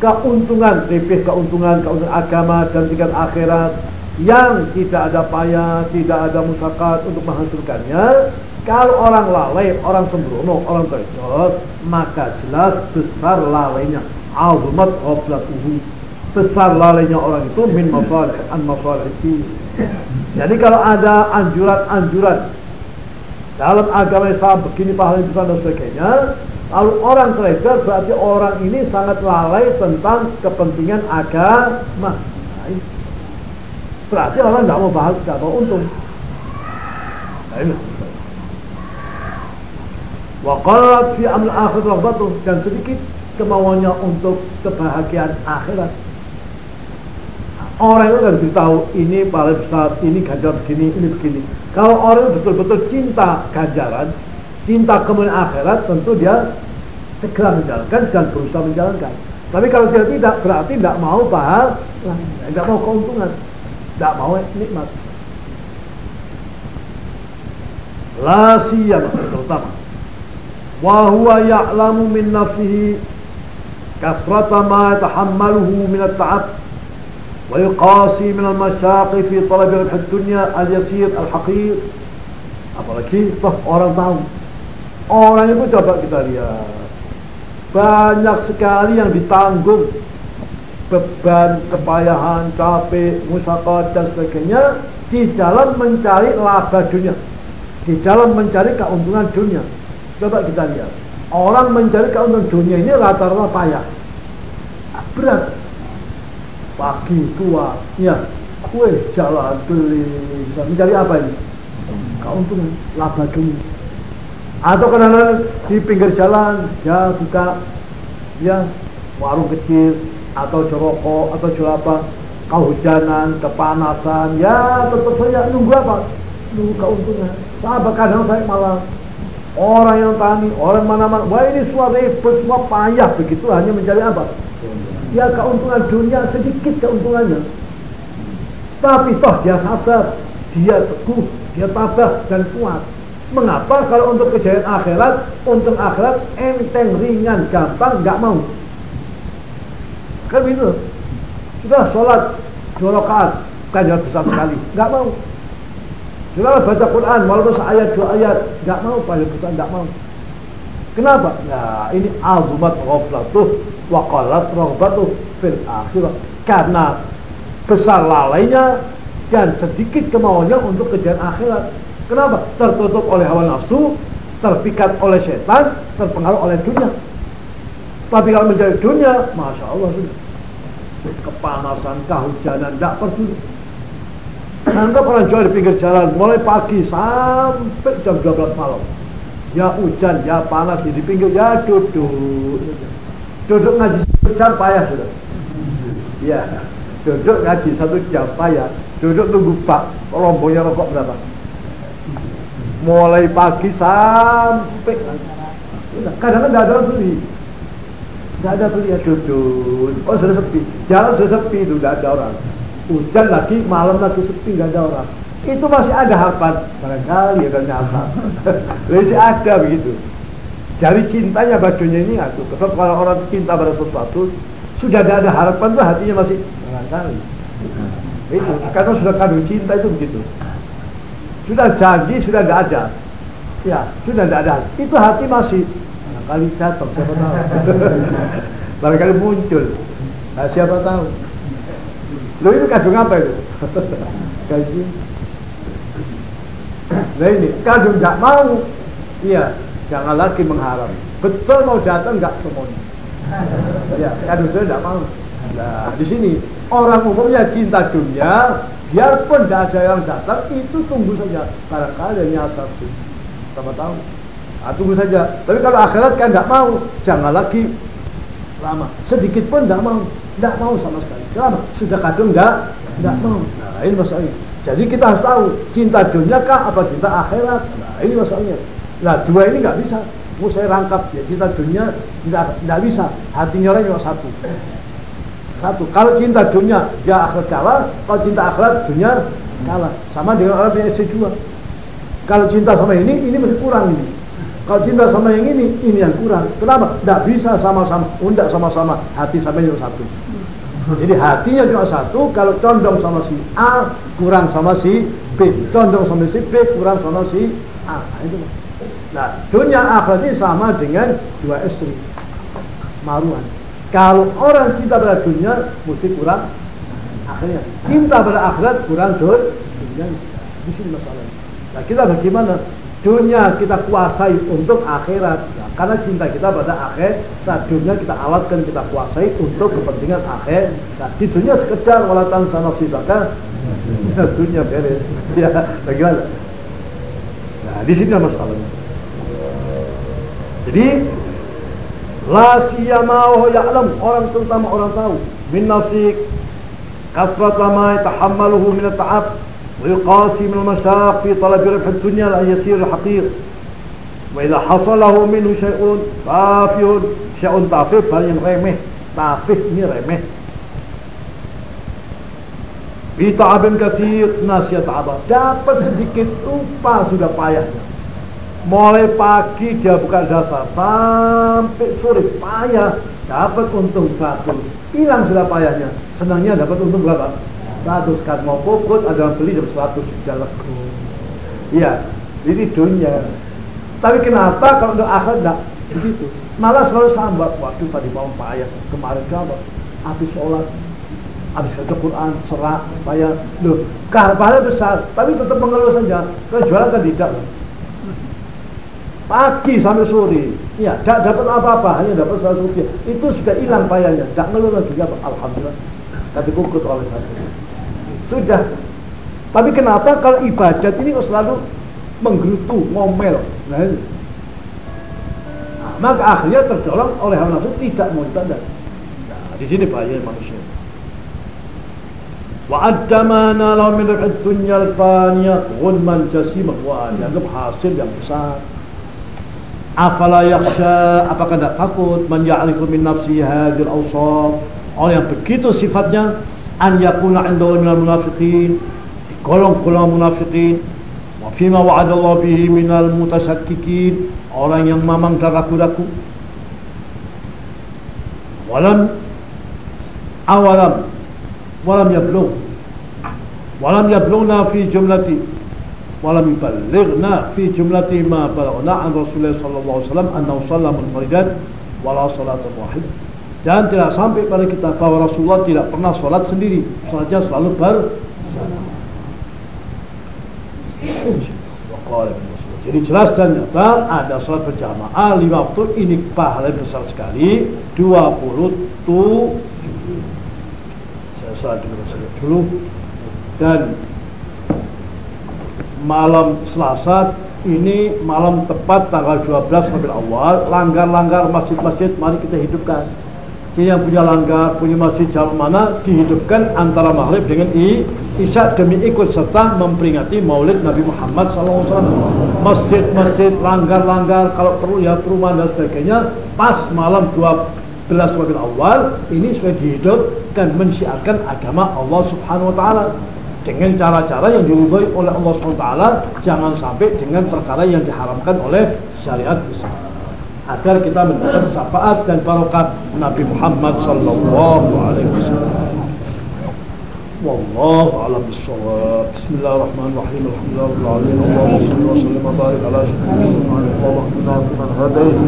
keuntungan, lebih keuntungan, keuntungan agama dan tingkat akhirat yang tidak ada payah, tidak ada musakat untuk menghasilkannya. Kalau orang lalai, orang sembrono, orang teledor, maka jelas besar lalainya. Azumat ghaflatuhu. Besar lalainya orang itu min masalih an masalih Jadi kalau ada anjuran-anjuran dalam agama Islam begini pahala besar dan sebagainya lalu orang trader berarti orang ini sangat lalai tentang kepentingan agama. Nah, berarti orang tidak mau bahagia tidak mau untung. Nah, Waqalat fi amil akhirat dan sedikit kemauannya untuk kebahagiaan akhirat. Orang itu kan tahu ini pahala besar, ini ganjar begini, ini begini. Kalau orang betul-betul cinta ganjaran, cinta kemuliaan akhirat tentu dia segera menjalankan dan berusaha menjalankan. Tapi kalau dia tidak berarti tidak mau pahala, tidak mau keuntungan, tidak mau nikmat. lasiyam terutama. Wa huwa ya'lamu min nafsihi kasrata ma yatahammaluhu min at-ta'ab wa yuqasi min al-masyaq fi talab al-dunya al-yasir al-haqir. Apalagi toh orang tahu orang itu coba kita lihat. Banyak sekali yang ditanggung. Beban, kepayahan, capek, musakat dan sebagainya di dalam mencari laba dunia. Di dalam mencari keuntungan dunia. Coba kita lihat. Orang mencari keuntungan dunia ini rata-rata payah. Berat. Pagi tua ya kue jalan beli. Mencari apa ini? Keuntungan laba dunia atau kadang di pinggir jalan ya buka ya warung kecil atau joroko atau jual apa kehujanan kepanasan ya tetap saja nunggu apa? Nunggu keuntungan. Sahabat kadang saya malah orang yang tani orang mana-mana wah ini suara ribet semua payah. Begitu hanya mencari apa? Dia keuntungan dunia sedikit keuntungannya. Tapi toh dia sabar dia teguh dia tabah dan kuat mengapa kalau untuk kejayaan akhirat untung akhirat enteng ringan gampang nggak mau? Kan itu sudah sholat dua rakaat kajian besar sekali nggak mau. Sudah baca Quran walaupun seayat dua ayat nggak mau paling besar nggak mau. Kenapa? Ya ini azumat ghaflatuh waqalat raghbatu fil akhirah. Karena besar lalainya dan sedikit kemauannya untuk kejayaan akhirat kenapa tertutup oleh hawa nafsu terpikat oleh setan terpengaruh oleh dunia tapi kalau menjadi dunia masya Allah sudah kepanasan kehujanan tidak peduli Anda pernah jual di pinggir jalan mulai pagi sampai jam 12 malam ya hujan ya panas di pinggir ya duduk Duduk ngaji satu jam payah sudah. Ya, duduk ngaji satu jam payah. Duduk tunggu pak, rombongnya rokok berapa? Mulai pagi sampai kadang-kadang nggak ada beli. Nggak ada beli ya duduk. Oh sudah sepi, jalan sudah sepi itu nggak ada orang. Hujan lagi, malam lagi sepi nggak ada orang. Itu masih ada harapan barangkali ada nyasar. masih ada begitu. Dari cintanya bajunya ini aku. Tetap kalau orang cinta pada sesuatu sudah tidak ada harapan tuh hatinya masih barangkali. Itu karena sudah kandung cinta itu begitu. Sudah janji sudah tidak ada. Ya sudah tidak ada. Itu hati masih barangkali jatuh siapa tahu. barangkali muncul. Nah, siapa tahu. Lo itu kandung apa itu? Gaji. Nah ini kandung tidak mau. Iya, Jangan lagi mengharap. Betul mau datang nggak semuanya. Ya, kan saya tidak mau. Nah, di sini orang umumnya cinta dunia, biarpun tidak ada yang datang, itu tunggu saja. Barangkali nyasar sih. Sama tahu. Nah, tunggu saja. Tapi kalau akhirat kan tidak mau, jangan lagi lama. Sedikit pun tidak mau, tidak mau sama sekali. Kenapa? Sudah kadung tidak, tidak mau. Nah ini masalahnya. Jadi kita harus tahu cinta dunia kah apa cinta akhirat. Nah ini masalahnya. Nah dua ini nggak bisa. Mau saya rangkap ya cinta dunia tidak tidak bisa. Hatinya orang cuma satu. Satu. Kalau cinta dunia dia akhirat kalah. Kalau cinta akhirat dunia kalah. Sama dengan orang punya istri dua. Kalau cinta sama ini, ini masih kurang ini. Kalau cinta sama yang ini, ini yang kurang. Kenapa? Tidak bisa sama-sama, tidak sama-sama. Hati sama yang satu. Jadi hatinya cuma satu. Kalau condong sama si A, kurang sama si B. Condong sama si B, kurang sama si A. Nah, itu. Nah, dunia akhirat ini sama dengan dua istri. Maruan. Kalau orang cinta pada dunia, mesti kurang akhirnya. Cinta pada akhirat kurang dunia. Di sini masalahnya. Nah, kita bagaimana? dunia kita kuasai untuk akhirat ya, karena cinta kita pada akhir nah dunia kita alatkan kita kuasai untuk kepentingan akhir nah di dunia sekedar walatan sana sibaka ya, dunia beres ya bagaimana nah di sini masalahnya jadi La siyama wa ya'lam. Orang terutama orang tahu. Min nasik Kasrat lamai tahammaluhu min at-ta'ab wa yuqasi min masyak fi talab ribh dunia la yasir al-haqiq. Wa idha hasalahu minhu shay'un tafihun. Shay'un tafih bal yang remeh. Tafih ni remeh. Bi kasir nasiyat ta'abah. Dapat sedikit lupa sudah payahnya. Mulai pagi dia buka jasa Sampai sore payah Dapat untung satu. Hilang sudah payahnya. Senangnya dapat untung berapa? 100 kan mau pokok ada yang beli dapat 100 sudah laku iya ini dunia. Tapi kenapa kalau untuk akhir tidak begitu. Malah selalu sambat. Waktu tadi mau payah. Kemarin coba habis sholat habis baca Quran serak payah. Loh karpanya besar tapi tetap mengeluh saja. Kalau jualan kan tidak pagi sampai sore ya tidak dapat apa-apa hanya dapat satu rupiah itu sudah hilang payahnya tidak ngeluh lagi apa alhamdulillah tapi kukut oleh satu sudah. Tapi kenapa kalau ibadat ini kok selalu menggerutu, ngomel? Nah, ini. Nah, maka akhirnya terdorong oleh hawa nafsu tidak mau ibadat. Nah, di sini bahaya manusia. Wa addamana lahu min dunya al-faniyah ghunman jasimah wa dianggap hasil yang besar. Afala yakhsha? Apakah tidak takut? Man ya'rifu min nafsi hadhil awsaf orang yang begitu sifatnya an yakuna indahu minal munafiqin. Golong-golong munafiqin. Wa fima wa'adallahu bihi minal mutasakkikin. Orang yang mamang dan ragu-ragu. Walam awalam walam yablugh. Walam yablughna fi jumlati walam yuballighna fi jumlati ma balaghna an Rasulullah sallallahu alaihi wasallam annahu shalla munfaridan wala salatan wahidah. Dan tidak sampai pada kita bahwa Rasulullah tidak pernah sholat sendiri. Sholatnya selalu ber Jadi jelas dan nyata ada sholat berjamaah lima waktu ini pahala besar sekali. 20 tu. Saya sholat dulu saja dulu. Dan malam Selasa ini malam tepat tanggal 12 Rabiul Awal langgar-langgar masjid-masjid mari kita hidupkan jadi yang punya langgar, punya masjid jauh mana dihidupkan antara maghrib dengan i, isya demi ikut serta memperingati maulid Nabi Muhammad SAW. Masjid-masjid, langgar-langgar, kalau perlu ya perumahan dan sebagainya, pas malam 12 Rabiul Awal ini sudah dihidupkan mensyiarkan agama Allah Subhanahu Wa Taala dengan cara-cara yang diridhoi oleh Allah Taala, jangan sampai dengan perkara yang diharamkan oleh syariat Islam agar kita mendapat syafaat dan barokat Nabi Muhammad sallallahu alaihi wasallam. والله أعلم بالصواب. بسم الله الرحمن الرحيم. الحمد لله رب العالمين. اللهم صل وسلم وبارك على سيدنا محمد اللهم اهدنا فيمن هديت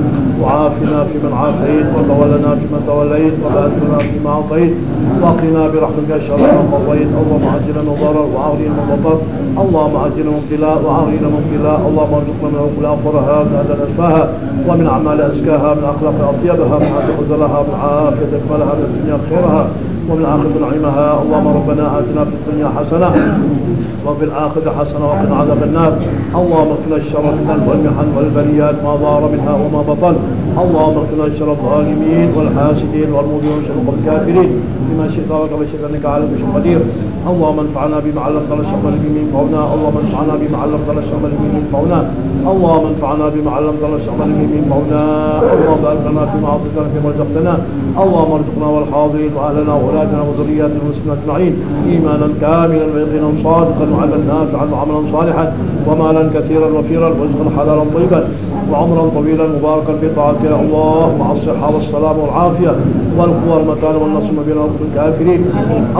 وعافنا فيمن عافيت وتولنا فيمن توليت وبارك فيما أعطيت وقنا برحمتك شر ما قضيت اللهم عجلنا من ضرر وعافنا من ضرر اللهم عجلنا من ابتلاء وعافنا من ابتلاء اللهم ارزقنا من الاخلاق فرها من ادب اشفاها ومن أعمال أزكاها من أخلاق أطيبها من عافيه من عافية أكملها من الدنيا خيرها. الآخرة نعيمها. اللهم ربنا آتنا في الدنيا حسنة وفي الآخرة حسنة وقنا عذاب النار. اللهم اقنا الشر فتن والمحن والبليات ما ظهر منها وما بطن. اللهم اقنا الشر الظالمين والحاسدين والمؤمنين وشر الكافرين. بما شئت لك وشئت انك على كل شيء قدير. اللهم انفعنا بما علمتنا الشر الذي ينفعنا اللهم انفعنا بما علمتنا الشر الذي ينفعنا اللهم انفعنا بما علمتنا الشر الذي ينفعنا اللهم بارك لنا فيما اعطيتنا فيما رزقتنا اللهم ارزقنا والحاضرين وأهلنا وأولادنا وذرياتنا المسلمين أجمعين. إيمانا كاملا ويقينا صادقا وعملا نافعا وعملا صالحا. ومالا كثيرا وفيرا ورزقا حلالا طيبا. وعمرا طويلا مباركا في طاعتك يا الله. مع الصحة والسلامة والعافية والقوى والمكان والنصر بين الكافرين.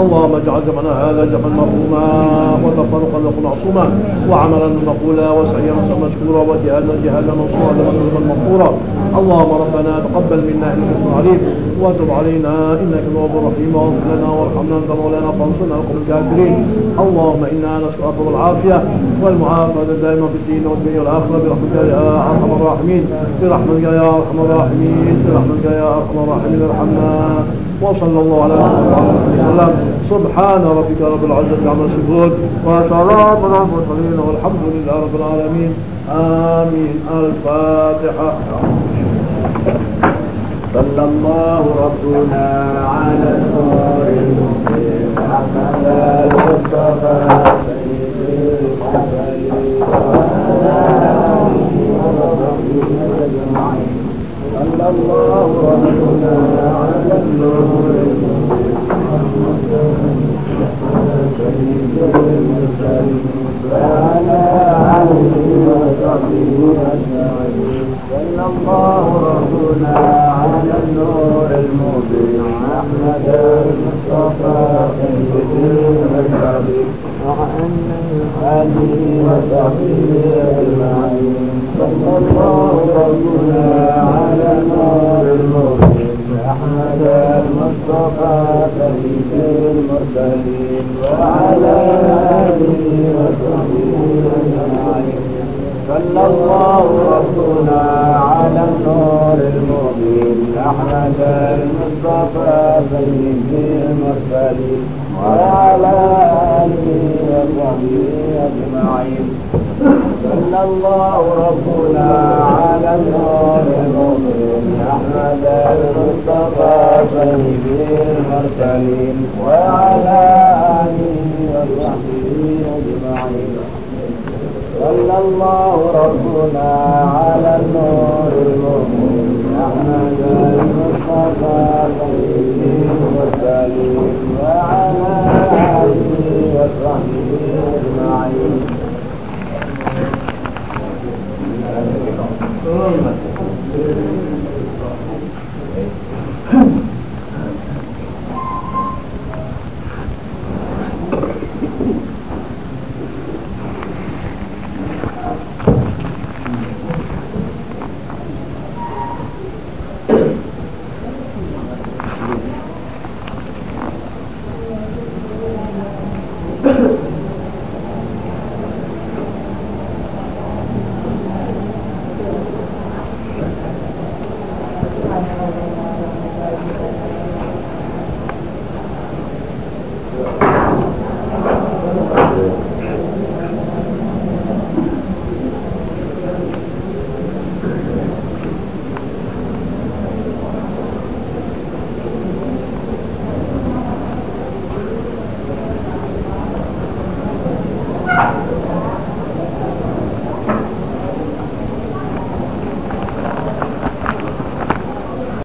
اللهم اجعل جمعنا هذا جمعا مرحوما وتفرقا له معصوما. وعملا مقولا وسعيا مشكورا وجهادا جهادا منصورا لمن مغفورا اللهم ربنا تقبل منا إنك العليم. وتب علينا إنك تواب رحيم واغفر لنا وارحمنا أنت مولانا فانصرنا القوم الكافرين. اللهم إنا نسألك العافيه والمعافاة دائما في الدين والدنيا والآخرة برحمتك يا أرحم الراحمين. برحمتك يا أرحم الراحمين. برحمتك يا أرحم الراحمين. ارحمنا. وصلى الله على محمد وسلم. سبحان ربك رب العزة عما يصفون. وسلام على المرسلين والحمد لله رب العالمين. آمين. الفاتحة.
صلى الله ربنا على النور المبين أحمد المصطفى